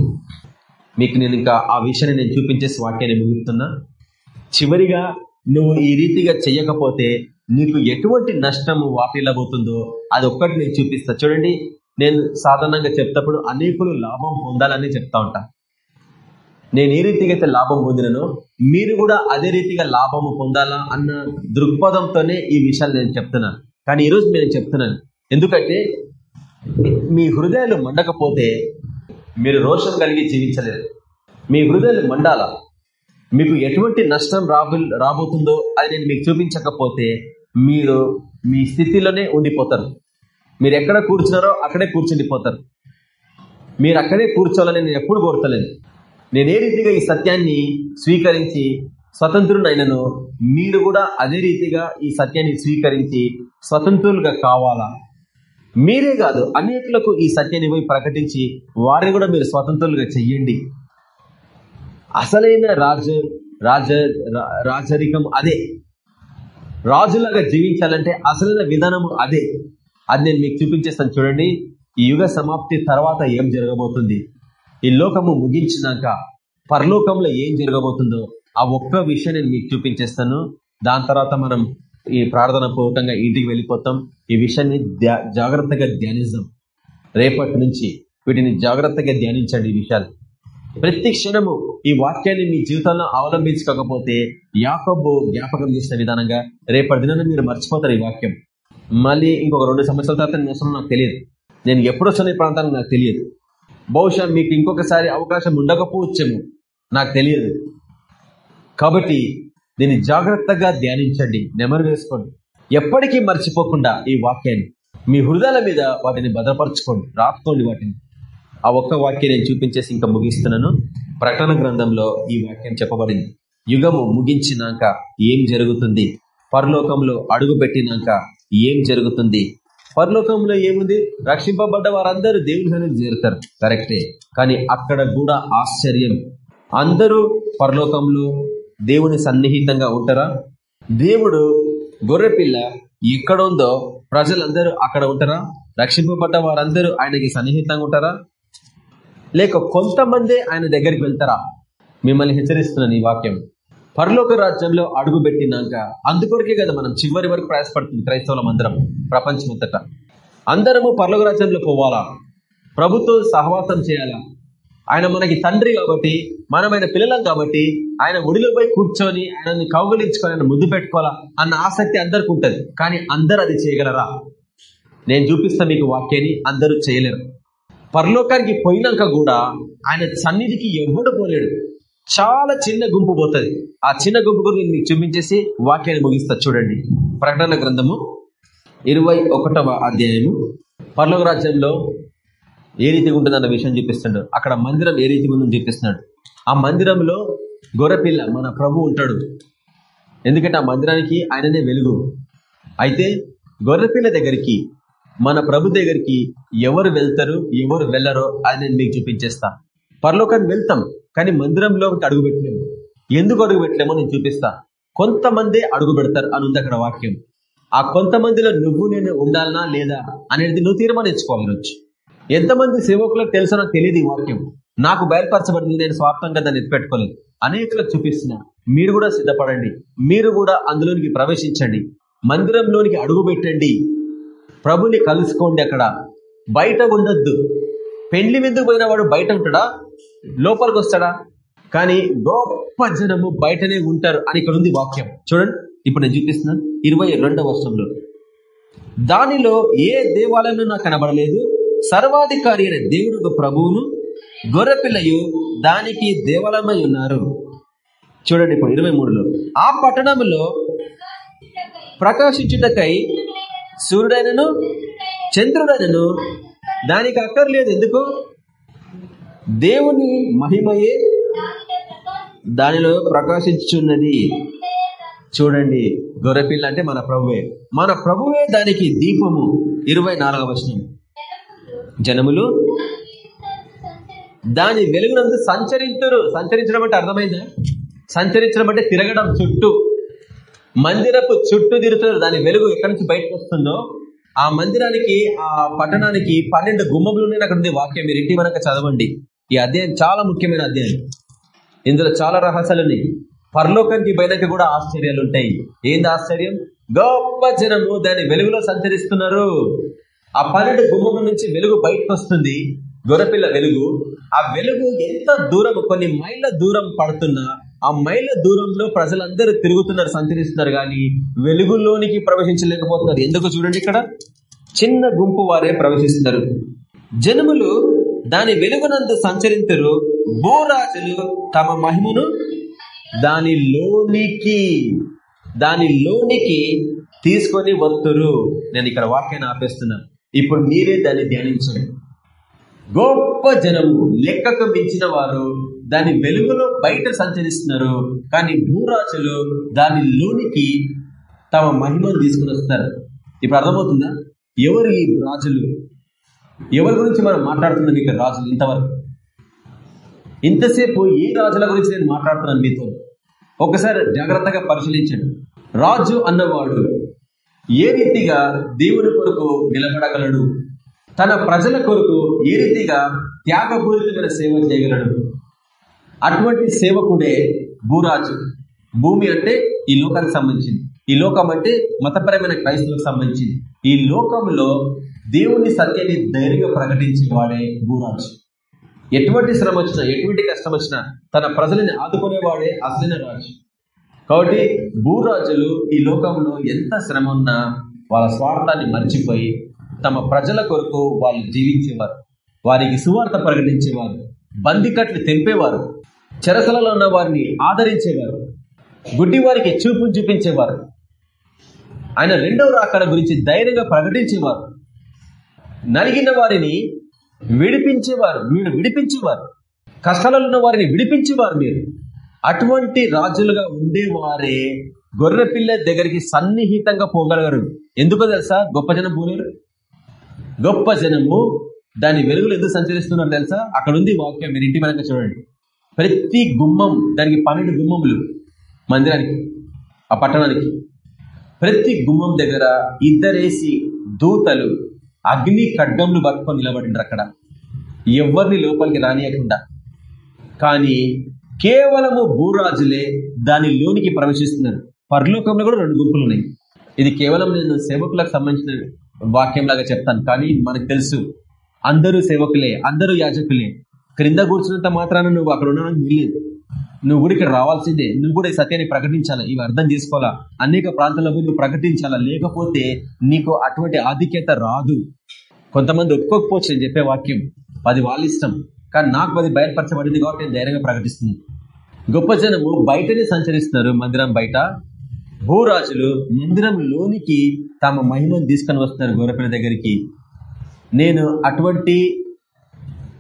మీకు నేను ఇంకా ఆ విషయాన్ని నేను చూపించేసి వాక్యాన్ని ముగిస్తున్నా. చివరిగా నువ్వు ఈ రీతిగా చెయ్యకపోతే నీకు ఎటువంటి నష్టము వాటిల్లబోతుందో అది ఒక్కటి నేను చూపిస్తా. చూడండి నేను సాధారణంగా చెప్తప్పుడు అనేకులు లాభం పొందాలని చెప్తా ఉంటా. నేను ఏ రీతిగా అయితే లాభం పొందినను మీరు కూడా అదే రీతిగా లాభము పొందాలా అన్న దృక్పథంతోనే ఈ విషయాలు నేను చెప్తున్నాను. కానీ ఈరోజు నేను చెప్తున్నాను. ఎందుకంటే మీ హృదయాలు మండకపోతే మీరు రోషం కలిగి జీవించలేరు. మీ హృదయాలు మండాల? మీకు ఎటువంటి నష్టం రాబో రాబోతుందో అది నేను మీకు చూపించకపోతే మీరు మీ స్థితిలోనే ఉండిపోతారు. మీరు ఎక్కడ కూర్చున్నారో అక్కడే కూర్చుండిపోతారు. మీరు అక్కడే కూర్చోవాలని నేను ఎప్పుడు కోరుతలేను నేను ఏ రీతిగా ఈ సత్యాన్ని స్వీకరించి స్వతంత్రునైనను మీరు కూడా అదే రీతిగా ఈ సత్యాన్ని స్వీకరించి స్వతంత్రులుగా కావాలా? మీరే కాదు అనేకులకు ఈ సత్యాన్ని పోయి ప్రకటించి వారిని కూడా మీరు స్వతంత్రులుగా చెయ్యండి. అసలైన రాజ రాజ రాజరికం అదే. రాజులాగా జీవించాలంటే అసలైన విధానము అదే. అది నేను మీకు చూపించేస్తాను చూడండి. ఈ యుగ సమాప్తి తర్వాత ఏం జరగబోతుంది? ఈ లోకము ముగించినాక పరలోకంలో ఏం జరగబోతుందో ఆ ఒక్క విషయం నేను మీకు చూపించేస్తాను. దాని తర్వాత మనం ఈ ప్రార్థన పూర్వకంగా ఇంటికి వెళ్ళిపోతాం. ఈ విషయాన్ని జాగ్రత్తగా ధ్యానిద్దాం. రేపటి నుంచి వీటిని జాగ్రత్తగా ధ్యానించండి ఈ విషయాలు. ప్రతి క్షణము ఈ వాక్యాన్ని మీ జీవితంలో అవలంబించుకోకపోతే యాకబ్బు జ్ఞాపకం చేసిన విధానంగా రేపటి దినాన్ని మీరు మర్చిపోతారు ఈ వాక్యం. మళ్ళీ ఇంకొక రెండు సంవత్సరాల తర్వాత నేను నాకు తెలియదు. నేను ఎప్పుడు వస్తున్న ప్రాంతానికి నాకు తెలియదు. బహుశా మీకు ఇంకొకసారి అవకాశం ఉండకపోవచ్చేమో. నాకు తెలియదు. కాబట్టి దీన్ని జాగ్రత్తగా ధ్యానించండి. నెమరు వేసుకోండి. ఎప్పటికీ మర్చిపోకుండా ఈ వాక్యాన్ని మీ హృదయాల మీద వాటిని భద్రపరచుకోండి. రాసుకోండి వాటిని. ఆ ఒక్క వాక్యం నేను చూపించేసి ఇంకా ముగిస్తున్నాను. ప్రకటన గ్రంథంలో ఈ వాక్యం చెప్పబడింది. యుగము ముగించినాక ఏం జరుగుతుంది? పరలోకంలో అడుగు పెట్టినాక ఏం జరుగుతుంది? పరలోకంలో ఏముంది? రక్షింపబడ్డ వారందరూ దేవుని సన్నిధి చేరుతారు. కరెక్టే. కానీ అక్కడ కూడా ఆశ్చర్యం. అందరూ పరలోకంలో దేవుని సన్నిహితంగా ఉంటారా? దేవుడు గొర్రెపిల్ల ఎక్కడ ఉందో ప్రజలందరూ అక్కడ ఉంటారా? రక్షింపబడ్డ వారందరూ ఆయనకి సన్నిహితంగా ఉంటారా? లేక కొంతమందే ఆయన దగ్గరికి వెళ్తారా? మిమ్మల్ని హెచ్చరిస్తున్నాను ఈ వాక్యం. పరలోక రాజ్యంలో అడుగు పెట్టినాక అందుకొరకే కదా మనం చివరి వరకు ప్రయాసపడుతుంది క్రైస్తవులం అందరం ప్రపంచమంతట. అందరము పరలోక రాజ్యంలో పోవాలా? ప్రభుత్వం సహవాసం చేయాలా? ఆయన మనకి తండ్రి కాబట్టి మనం ఆయన పిల్లలం కాబట్టి ఆయన ఒడిలో పోయి కూర్చొని ఆయనని కౌగలించుకొని ఆయన ముద్దు పెట్టుకోవాలా అన్న ఆసక్తి అందరికి ఉంటుంది. కానీ అందరు అది చేయగలరా? నేను చూపిస్తా మీకు వాక్యాన్ని అందరూ చేయలేరు. పరలోకానికి పోయినాక కూడా ఆయన సన్నిధికి ఎవడు పోలేడు. చాలా చిన్న గుంపు పోతుంది. ఆ చిన్న గుంపు గురించి మీకు చూపించేసి వాక్యాన్ని ముగిస్తా చూడండి. ప్రకటన గ్రంథము ఇరవై ఒకటవ అధ్యాయము. పర్లోక రాజ్యంలో ఏ రీతిగా ఉంటుందన్న విషయం చూపిస్తాడు. అక్కడ మందిరం ఏ రీతిగా ఉందని చూపిస్తున్నాడు ఆ మందిరంలో గొర్రెపిల్ల మన ప్రభు ఉంటాడు. ఎందుకంటే ఆ మందిరానికి ఆయననే వెలుగు. అయితే గొర్రెపిల్ల దగ్గరికి మన ప్రభు దగ్గరికి ఎవరు వెళ్తారు ఎవరు వెళ్ళరో అది నేను మీకు చూపించేస్తా. పరలోకానికి వెళ్తాం కానీ మందిరంలోకి అడుగు పెట్టలేము. ఎందుకు అడుగు పెట్టలేమో నేను చూపిస్తా. కొంతమంది అడుగు పెడతారు అని ఉంది అక్కడ వాక్యం. ఆ కొంతమందిలో నువ్వు నేను ఉండాలనా లేదా అనేది నువ్వు తీర్మానించుకోవాలి ఎంతమంది సేవకులకు తెలుసో నాకు తెలియదు ఈ వాక్యం. నాకు బయలుపరచబడింది నేను స్వార్థంగా దాన్ని ఎత్తిపెట్టుకోలేదు. అనేకలకు చూపిస్తున్నా మీరు కూడా సిద్ధపడండి మీరు కూడా అందులోనికి ప్రవేశించండి మందిరంలోనికి అడుగు పెట్టండి. ప్రభుని కలుసుకోండి అక్కడ. బయట ఉండొద్దు. పెళ్ళి విందుకు పోయిన వాడు బయట ఉంటాడా? లోపలికి వస్తాడా కానీ గొప్ప జనము బయటనే ఉంటారు అని ఇక్కడ ఉంది వాక్యం. చూడండి ఇప్పుడు నేను చూపిస్తున్నాను ఇరవై రెండవ వర్షంలో దానిలో ఏ దేవాలయం నాకు కనబడలేదు? సర్వాధికారి అయిన దేవుడు ప్రభువును గొర్రెపిల్లయు దానికి దేవాలయమై ఉన్నారు. చూడండి ఇప్పుడు ఇరవై మూడులో. ఆ పట్టణంలో ప్రకాశించుటకై సూర్యుడైనను చంద్రుడైనను దానికి అక్కర్లేదు. ఎందుకు? దేవుని మహిమయే దానిలో ప్రకాశించున్నది చూడండి గొర్రెపిల్ల అంటే మన ప్రభువే. మన ప్రభువే దానికి దీపము. ఇరవై నాలుగవ జనములు దాని వెలుగునందు సంచరించరు సంచరించడం అంటే అర్థమైందా? సంచరించడం అంటే తిరగడం చుట్టూ. మందిరపు చుట్టూ తిరుగుతారు దాని వెలుగు ఎక్కడి నుంచి బయటకు వస్తుందో? ఆ మందిరానికి ఆ పట్టణానికి పన్నెండు గుమ్మములు ఉన్నాయి. అక్కడ ఉంది వాక్యం. మీరు ఇంటి మనక చదవండి. ఈ అధ్యాయం చాలా ముఖ్యమైన అధ్యాయం. ఇందులో చాలా రహస్యాలు ఉన్నాయి. పరలోకానికి బయటకి కూడా ఆశ్చర్యాలు ఉంటాయి. ఏంది ఆశ్చర్యం? గొప్ప జనము దాని వెలుగులో సంచరిస్తున్నారు. ఆ పన్నెండు గుమ్మం నుంచి వెలుగు బయటకు వస్తుంది గొర్రెపిల్ల వెలుగు. ఆ వెలుగు ఎంత దూరం కొన్ని మైళ్ళ దూరం పడుతున్నా ఆ మైళ్ళ దూరంలో ప్రజలందరూ తిరుగుతున్నారు సంచరిస్తున్నారు కానీ వెలుగులోనికి ప్రవేశించలేకపోతున్నారు. ఎందుకు చూడండి ఇక్కడ? చిన్న గుంపు వారే ప్రవేశిస్తున్నారు. జనములు దాని వెలుగునందు సంచరించరు భూరాజులు తమ మహిమను దానిలోనికి దానిలోనికి తీసుకొని వస్తురు నేను ఇక్కడ వాక్యాన్ని ఆపేస్తున్నా ఇప్పుడు మీరే దాన్ని ధ్యానించండి. గొప్ప జనము లెక్కకు మించిన వారు దాని వెలుగులో బయట సంచరిస్తున్నారు. కానీ భూరాజులు దాని లోనికి తమ మహిమను తీసుకుని వస్తారు. ఇప్పుడు అర్థమవుతుందా? ఎవరు ఈ రాజులు? ఎవరి గురించి మనం మాట్లాడుతున్నాం ఇక్కడ రాజులు ఇంతవరకు? ఇంతసేపు ఏ రాజుల గురించి నేను మాట్లాడుతున్నాను మీతో? ఒకసారి జాగ్రత్తగా పరిశీలించండి. రాజు అన్నవాడు ఏ రీతిగా దేవుని కొరకు నిలబడగలడు? తన ప్రజల కొరకు ఏ రీతిగా త్యాగపూరితమైన సేవ చేయగలడు? అటువంటి సేవకుడే భూరాజు. భూమి అంటే ఈ లోకానికి సంబంధించింది. ఈ లోకం అంటే మతపరమైన క్రైస్తవులకు సంబంధించింది. ఈ లోకంలో దేవుని సత్యాన్ని ధైర్యంగా ప్రకటించేవాడే భూరాజు ఎటువంటి శ్రమ వచ్చినా ఎటువంటి కష్టం వచ్చినా తన ప్రజలని ఆదుకునేవాడే అసలైన రాజు. కాబట్టి భూరాజులు ఈ లోకంలో ఎంత శ్రమ ఉన్నా వాళ్ళ స్వార్థాన్ని మర్చిపోయి తమ ప్రజల కొరకు వాళ్ళు జీవించేవారు. వారికి సువార్త ప్రకటించేవారు. బందికట్లు తెంపేవారు. చెరసలలో ఉన్న వారిని ఆదరించేవారు. గుడ్డి వారికి చూపు చూపించేవారు. ఆయన రెండవ రాకడ గురించి ధైర్యంగా ప్రకటించేవారు. నలిగిన వారిని విడిపించేవారు మీరు విడిపించేవారు. కష్టాలలో ఉన్న వారిని విడిపించేవారు మీరు. అటువంటి రాజులుగా ఉండేవారే. గొర్రె పిల్ల దగ్గరికి సన్నిహితంగా పోగలగరు ఎందుకో తెలుసా? గొప్ప జనం పోలేరు. గొప్ప జనము దాని వెలుగులు ఎందుకు సంచరిస్తున్నారు తెలుసా? అక్కడ ఉంది వాక్యం. మీరు ఇంటి వెనక చూడండి. ప్రతి గుమ్మం దానికి పన్నెండు గుమ్మములు. మందిరానికి ఆ పట్టణానికి. ప్రతి గుమ్మం దగ్గర ఇద్దరేసి దూతలు అగ్ని ఖడ్గంలు పట్టుకొని నిలబడిండ్రు అక్కడ. ఎవరిని లోపలికి రానియకుండా. కానీ కేవలము భూరాజులే దాని లోనికి ప్రవేశిస్తున్నారు. పరలోకంలో కూడా రెండు గుంపులు ఉన్నాయి. ఇది కేవలం నేను సేవకులకు సంబంధించిన వాక్యం లాగా చెప్తాను. కానీ మనకు తెలుసు. అందరూ సేవకులే అందరూ యాజకులే. క్రింద కూర్చున్నంత మాత్రాన నువ్వు అక్కడ ఉండడానికి వీల్లేదు. నువ్వు కూడా ఇక్కడ రావాల్సిందే. నువ్వు కూడా ఈ సత్యాన్ని ప్రకటించాలా. ఇవి అర్థం చేసుకోవాలా? అనేక ప్రాంతాల్లో నువ్వు ప్రకటించాలా? లేకపోతే నీకు అటువంటి ఆధిక్యత రాదు. కొంతమంది ఒప్పుకోకపోవచ్చు నేను చెప్పే వాక్యం. అది వాళ్ళ ఇష్టం. కానీ నాకు అది బయలుపరచబడింది కాబట్టి నేను ధైర్యంగా ప్రకటిస్తుంది గొప్ప జనము బయటనే సంచరిస్తున్నారు మందిరం బయట. భూరాజులు మందిరం లోనికి తమ మహిమను తీసుకొని వస్తున్నారు గొర్రెపిల్ల దగ్గరికి. నేను అటువంటి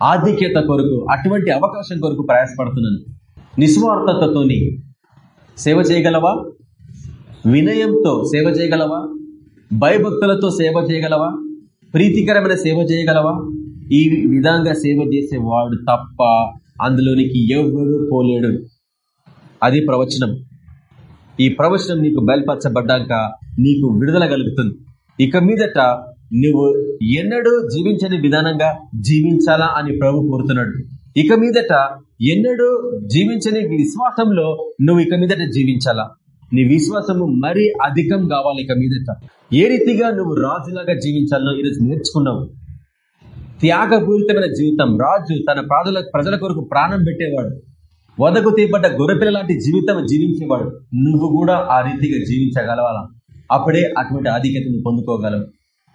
ఆధిక్యత కొరకు అటువంటి అవకాశం కొరకు ప్రయాసపడుతున్నాను. నిస్వార్థతతోని సేవ చేయగలవా? వినయంతో సేవ చేయగలవా? భయభక్తులతో సేవ చేయగలవా? ప్రీతికరమైన సేవ చేయగలవా? ఈ విధంగా సేవ చేసేవాడు తప్ప అందులోనికి ఎవరు పోలేడు. అది ప్రవచనం. ఈ ప్రవచనం నీకు బయలుపరచబడ్డాక నీకు విడుదల కలుగుతుంది. ఇక మీదట నువ్వు ఎన్నడూ జీవించని విధానంగా జీవించాలా అని ప్రభు కోరుతున్నాడు. ఇక మీదట ఎన్నడూ జీవించని విశ్వాసంలో నువ్వు ఇక మీదట జీవించాలా? నీ విశ్వాసము మరీ అధికం కావాలి ఇక మీదట. ఏ రీతిగా నువ్వు రాజులాగా జీవించాలో ఈరోజు నేర్చుకున్నావు? త్యాగపూరితమైన జీవితం. రాజు తన ప్రజల ప్రజల కొరకు ప్రాణం పెట్టేవాడు. వదకు తీపడ్డ గొర్రెపిల్ల లాంటి జీవితం జీవించేవాడు. నువ్వు కూడా ఆ రీతిగా జీవించగలవాలా? అప్పుడే అటువంటి ఆధిక్యతను పొందుకోగలవు.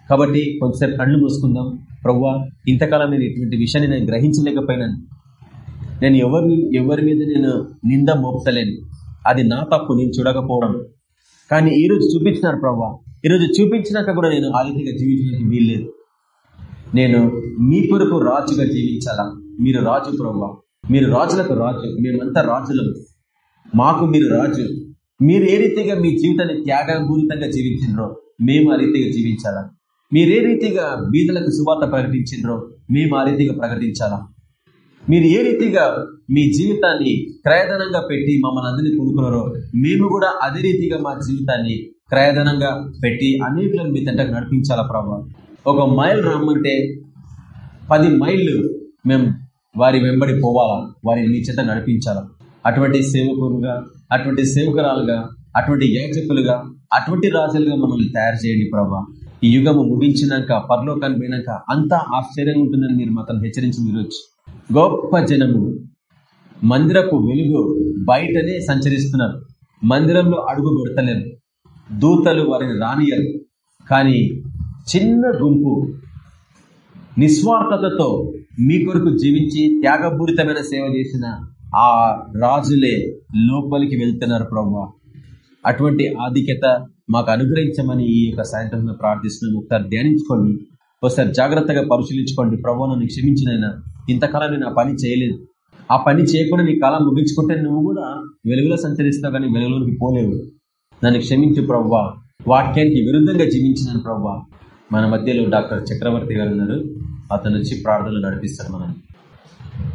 కాబట్టి కొంతసేపు కళ్ళు మూసుకుందాం. ప్రవ్వా ఇంతకాలం నేను ఇటువంటి విషయాన్ని నేను గ్రహించలేకపోయినాను. నేను ఎవరి ఎవరి మీద నేను నింద మోపుతలేను అది నా తప్పు నేను చూడకపోవడం. కానీ ఈరోజు చూపించినారు ప్రవ్వా. ఈరోజు చూపించినాక కూడా నేను ఆ రీతిగా జీవించడానికి వీల్లేదు. నేను మీ కొరకు రాజుగా జీవించాలా? మీరు రాజు ప్రవ్వా. మీరు రాజులకు రాజు. మేమంతా రాజులం. మాకు మీరు రాజు. మీరు ఏ రీతిగా మీ జీవితాన్ని త్యాగపూరితంగా జీవించినరో మేము ఆ రీతిగా జీవించాలా? మీరే రీతిగా బీదలకు సువార్త ప్రకటించినరో మేము ఆ రీతిగా ప్రకటించాలా? మీరు ఏ రీతిగా మీ జీవితాన్ని క్రయధనంగా పెట్టి మమ్మల్ని అందరినీ కొనుక్కున్నారో మేము కూడా అదే రీతిగా మా జీవితాన్ని క్రయధనంగా పెట్టి అనేకులను మీ తంటకు నడిపించాలా ప్రభావ ఒక మైల్ రమ్మంటే పది మైళ్ళు మేము వారి వెంబడి పోవాలా? వారిని మీ చేత నడిపించాలా? అటువంటి సేవకులుగా అటువంటి సేవకురాలుగా అటువంటి యాచకులుగా అటువంటి రాజులుగా మమ్మల్ని తయారు చేయండి ప్రభా. ఈ యుగము ముగించినాక పరలోకాన్ని పోయినాక అంతా ఆశ్చర్యంగా ఉంటుందని మీరు మాత్రం హెచ్చరించి మీరు వచ్చి గొప్ప జనము. మందిరపు వెలుగు బయటనే సంచరిస్తున్నారు. మందిరంలో అడుగు పెడతలేరు. దూతలు వారిని రానియరు కానీ చిన్న గుంపు నిస్వార్థతతో మీ కొరకు జీవించి త్యాగపూరితమైన సేవ చేసిన ఆ రాజులే లోపలికి వెళ్తున్నారు ప్రభు అటువంటి ఆధిక్యత మాకు అనుగ్రహించమని ఈ యొక్క సాయంత్రం ప్రార్థిస్తున్నాను ఒకసారి ధ్యానించుకోండి. ఒకసారి జాగ్రత్తగా పరిశీలించుకోండి. ప్రభు నన్ను క్షమించినైనా ఇంతకాలం నేను ఆ పని చేయలేదు. ఆ పని చేయకుండా నీ కాలం ముగించుకుంటే నువ్వు కూడా వెలుగులో సంచరిస్తావు కానీ వెలుగులోకి పోలేవు. నన్ను క్షమించు ప్రవ్వా వాక్యానికి విరుద్ధంగా జీవించినాను ప్రవ్వా మన మధ్యలో డాక్టర్ చక్రవర్తి గారు ఉన్నారు. అతను వచ్చి ప్రార్థనలు నడిపిస్తారు మనం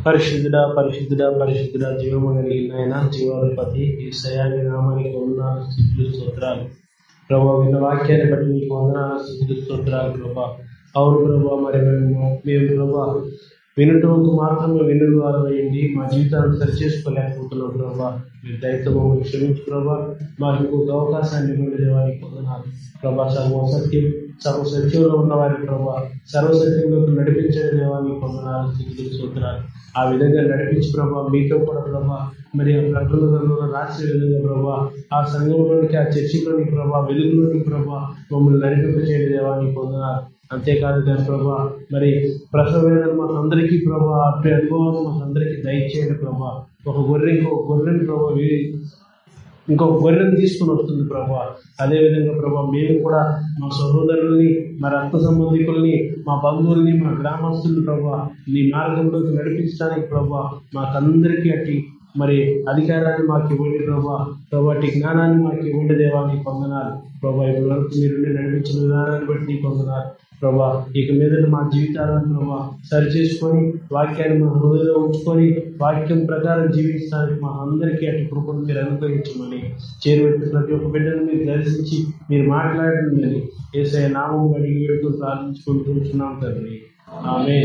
పరిశుద్ధుడ పరిశుద్ధుడ పరిశుద్ధుడ జీవము కలిగిన జీవాధిపతి ఈ సయాని నామానికి ఉన్న స్థితులు స్తోత్రాలు. ప్రభావ విన్న వాక్యాన్ని బట్టి మీకు వందనాలు స్థితులు స్తోత్రాలు ప్రభా. అవును ప్రభా మరి మేము మేము ప్రభా వినటంకు మాత్రమే వినుడు వారు అయ్యింది మా జీవితాన్ని సరి చేసుకోలేకపోతున్నాం ప్రభా. మీరు దయతో మమ్మల్ని క్షమించు ప్రభా. మాకు ఇంకొక అవకాశాన్ని ఇవ్వండి దేవానికి ప్రభా సర్వ సత్యం సర్వ ఉన్నవారి ప్రభావ వారి సర్వసత్యంలోకి నడిపించే దేవాన్ని పొందనాలు స్థితులు ఆ విధంగా నడిపించి ప్రభా మీతో కూడా ప్రభావ మరి ఆ ప్రకృతిలో రాసే విధంగా ప్రభా ఆ సంఘంలోనికి ఆ చర్చిలోని ప్రభా వెలుగులోని ప్రభా మమ్మల్ని నడిపింపచేయని దేవాన్ని పొందనాలు అంతేకాదు దాని ప్రభా మరి ప్రసవేదన మాకందరికీ అందరికీ ప్రభా అట్టి అనుభవాలు మాకు దయచేయండి ప్రభా. ఒక గొర్రెకి ఒక గొర్రెని ప్రభా ఇంకొక గొర్రెను తీసుకుని వస్తుంది ప్రభా. అదేవిధంగా ప్రభా మేము కూడా మా సహోదరుల్ని మా రక్త సంబంధికుల్ని మా బంధువుల్ని మా గ్రామస్తుల్ని ప్రభా నీ మార్గంలోకి నడిపించడానికి ప్రభా మాకందరికీ అట్టి మరి అధికారాన్ని మాకు ఇవ్వండి ప్రభా. ప్రభాటి జ్ఞానాన్ని మాకు ఇవ్వండి దేవాన్ని పొందనాలు ప్రభా ఇప్పటి వరకు మీరు నడిపించిన విధానాన్ని బట్టి నీ పొందనాలు ప్రభా ఇక మీద మా జీవితాలను ప్రభా సరి చేసుకొని వాక్యాన్ని మా హృదయంలో ఉంచుకొని వాక్యం ప్రకారం జీవించడానికి మా అందరికీ అటు కృపను మీరు అనుగ్రహించమని చేరువెట్టిన ప్రతి ఒక్క బిడ్డను మీరు దర్శించి మీరు మాట్లాడండి ఏసఐ నామం అడిగి వేడుకొని ప్రార్థించుకుంటూ ఉంటున్నాం తండ్రి. ఆమె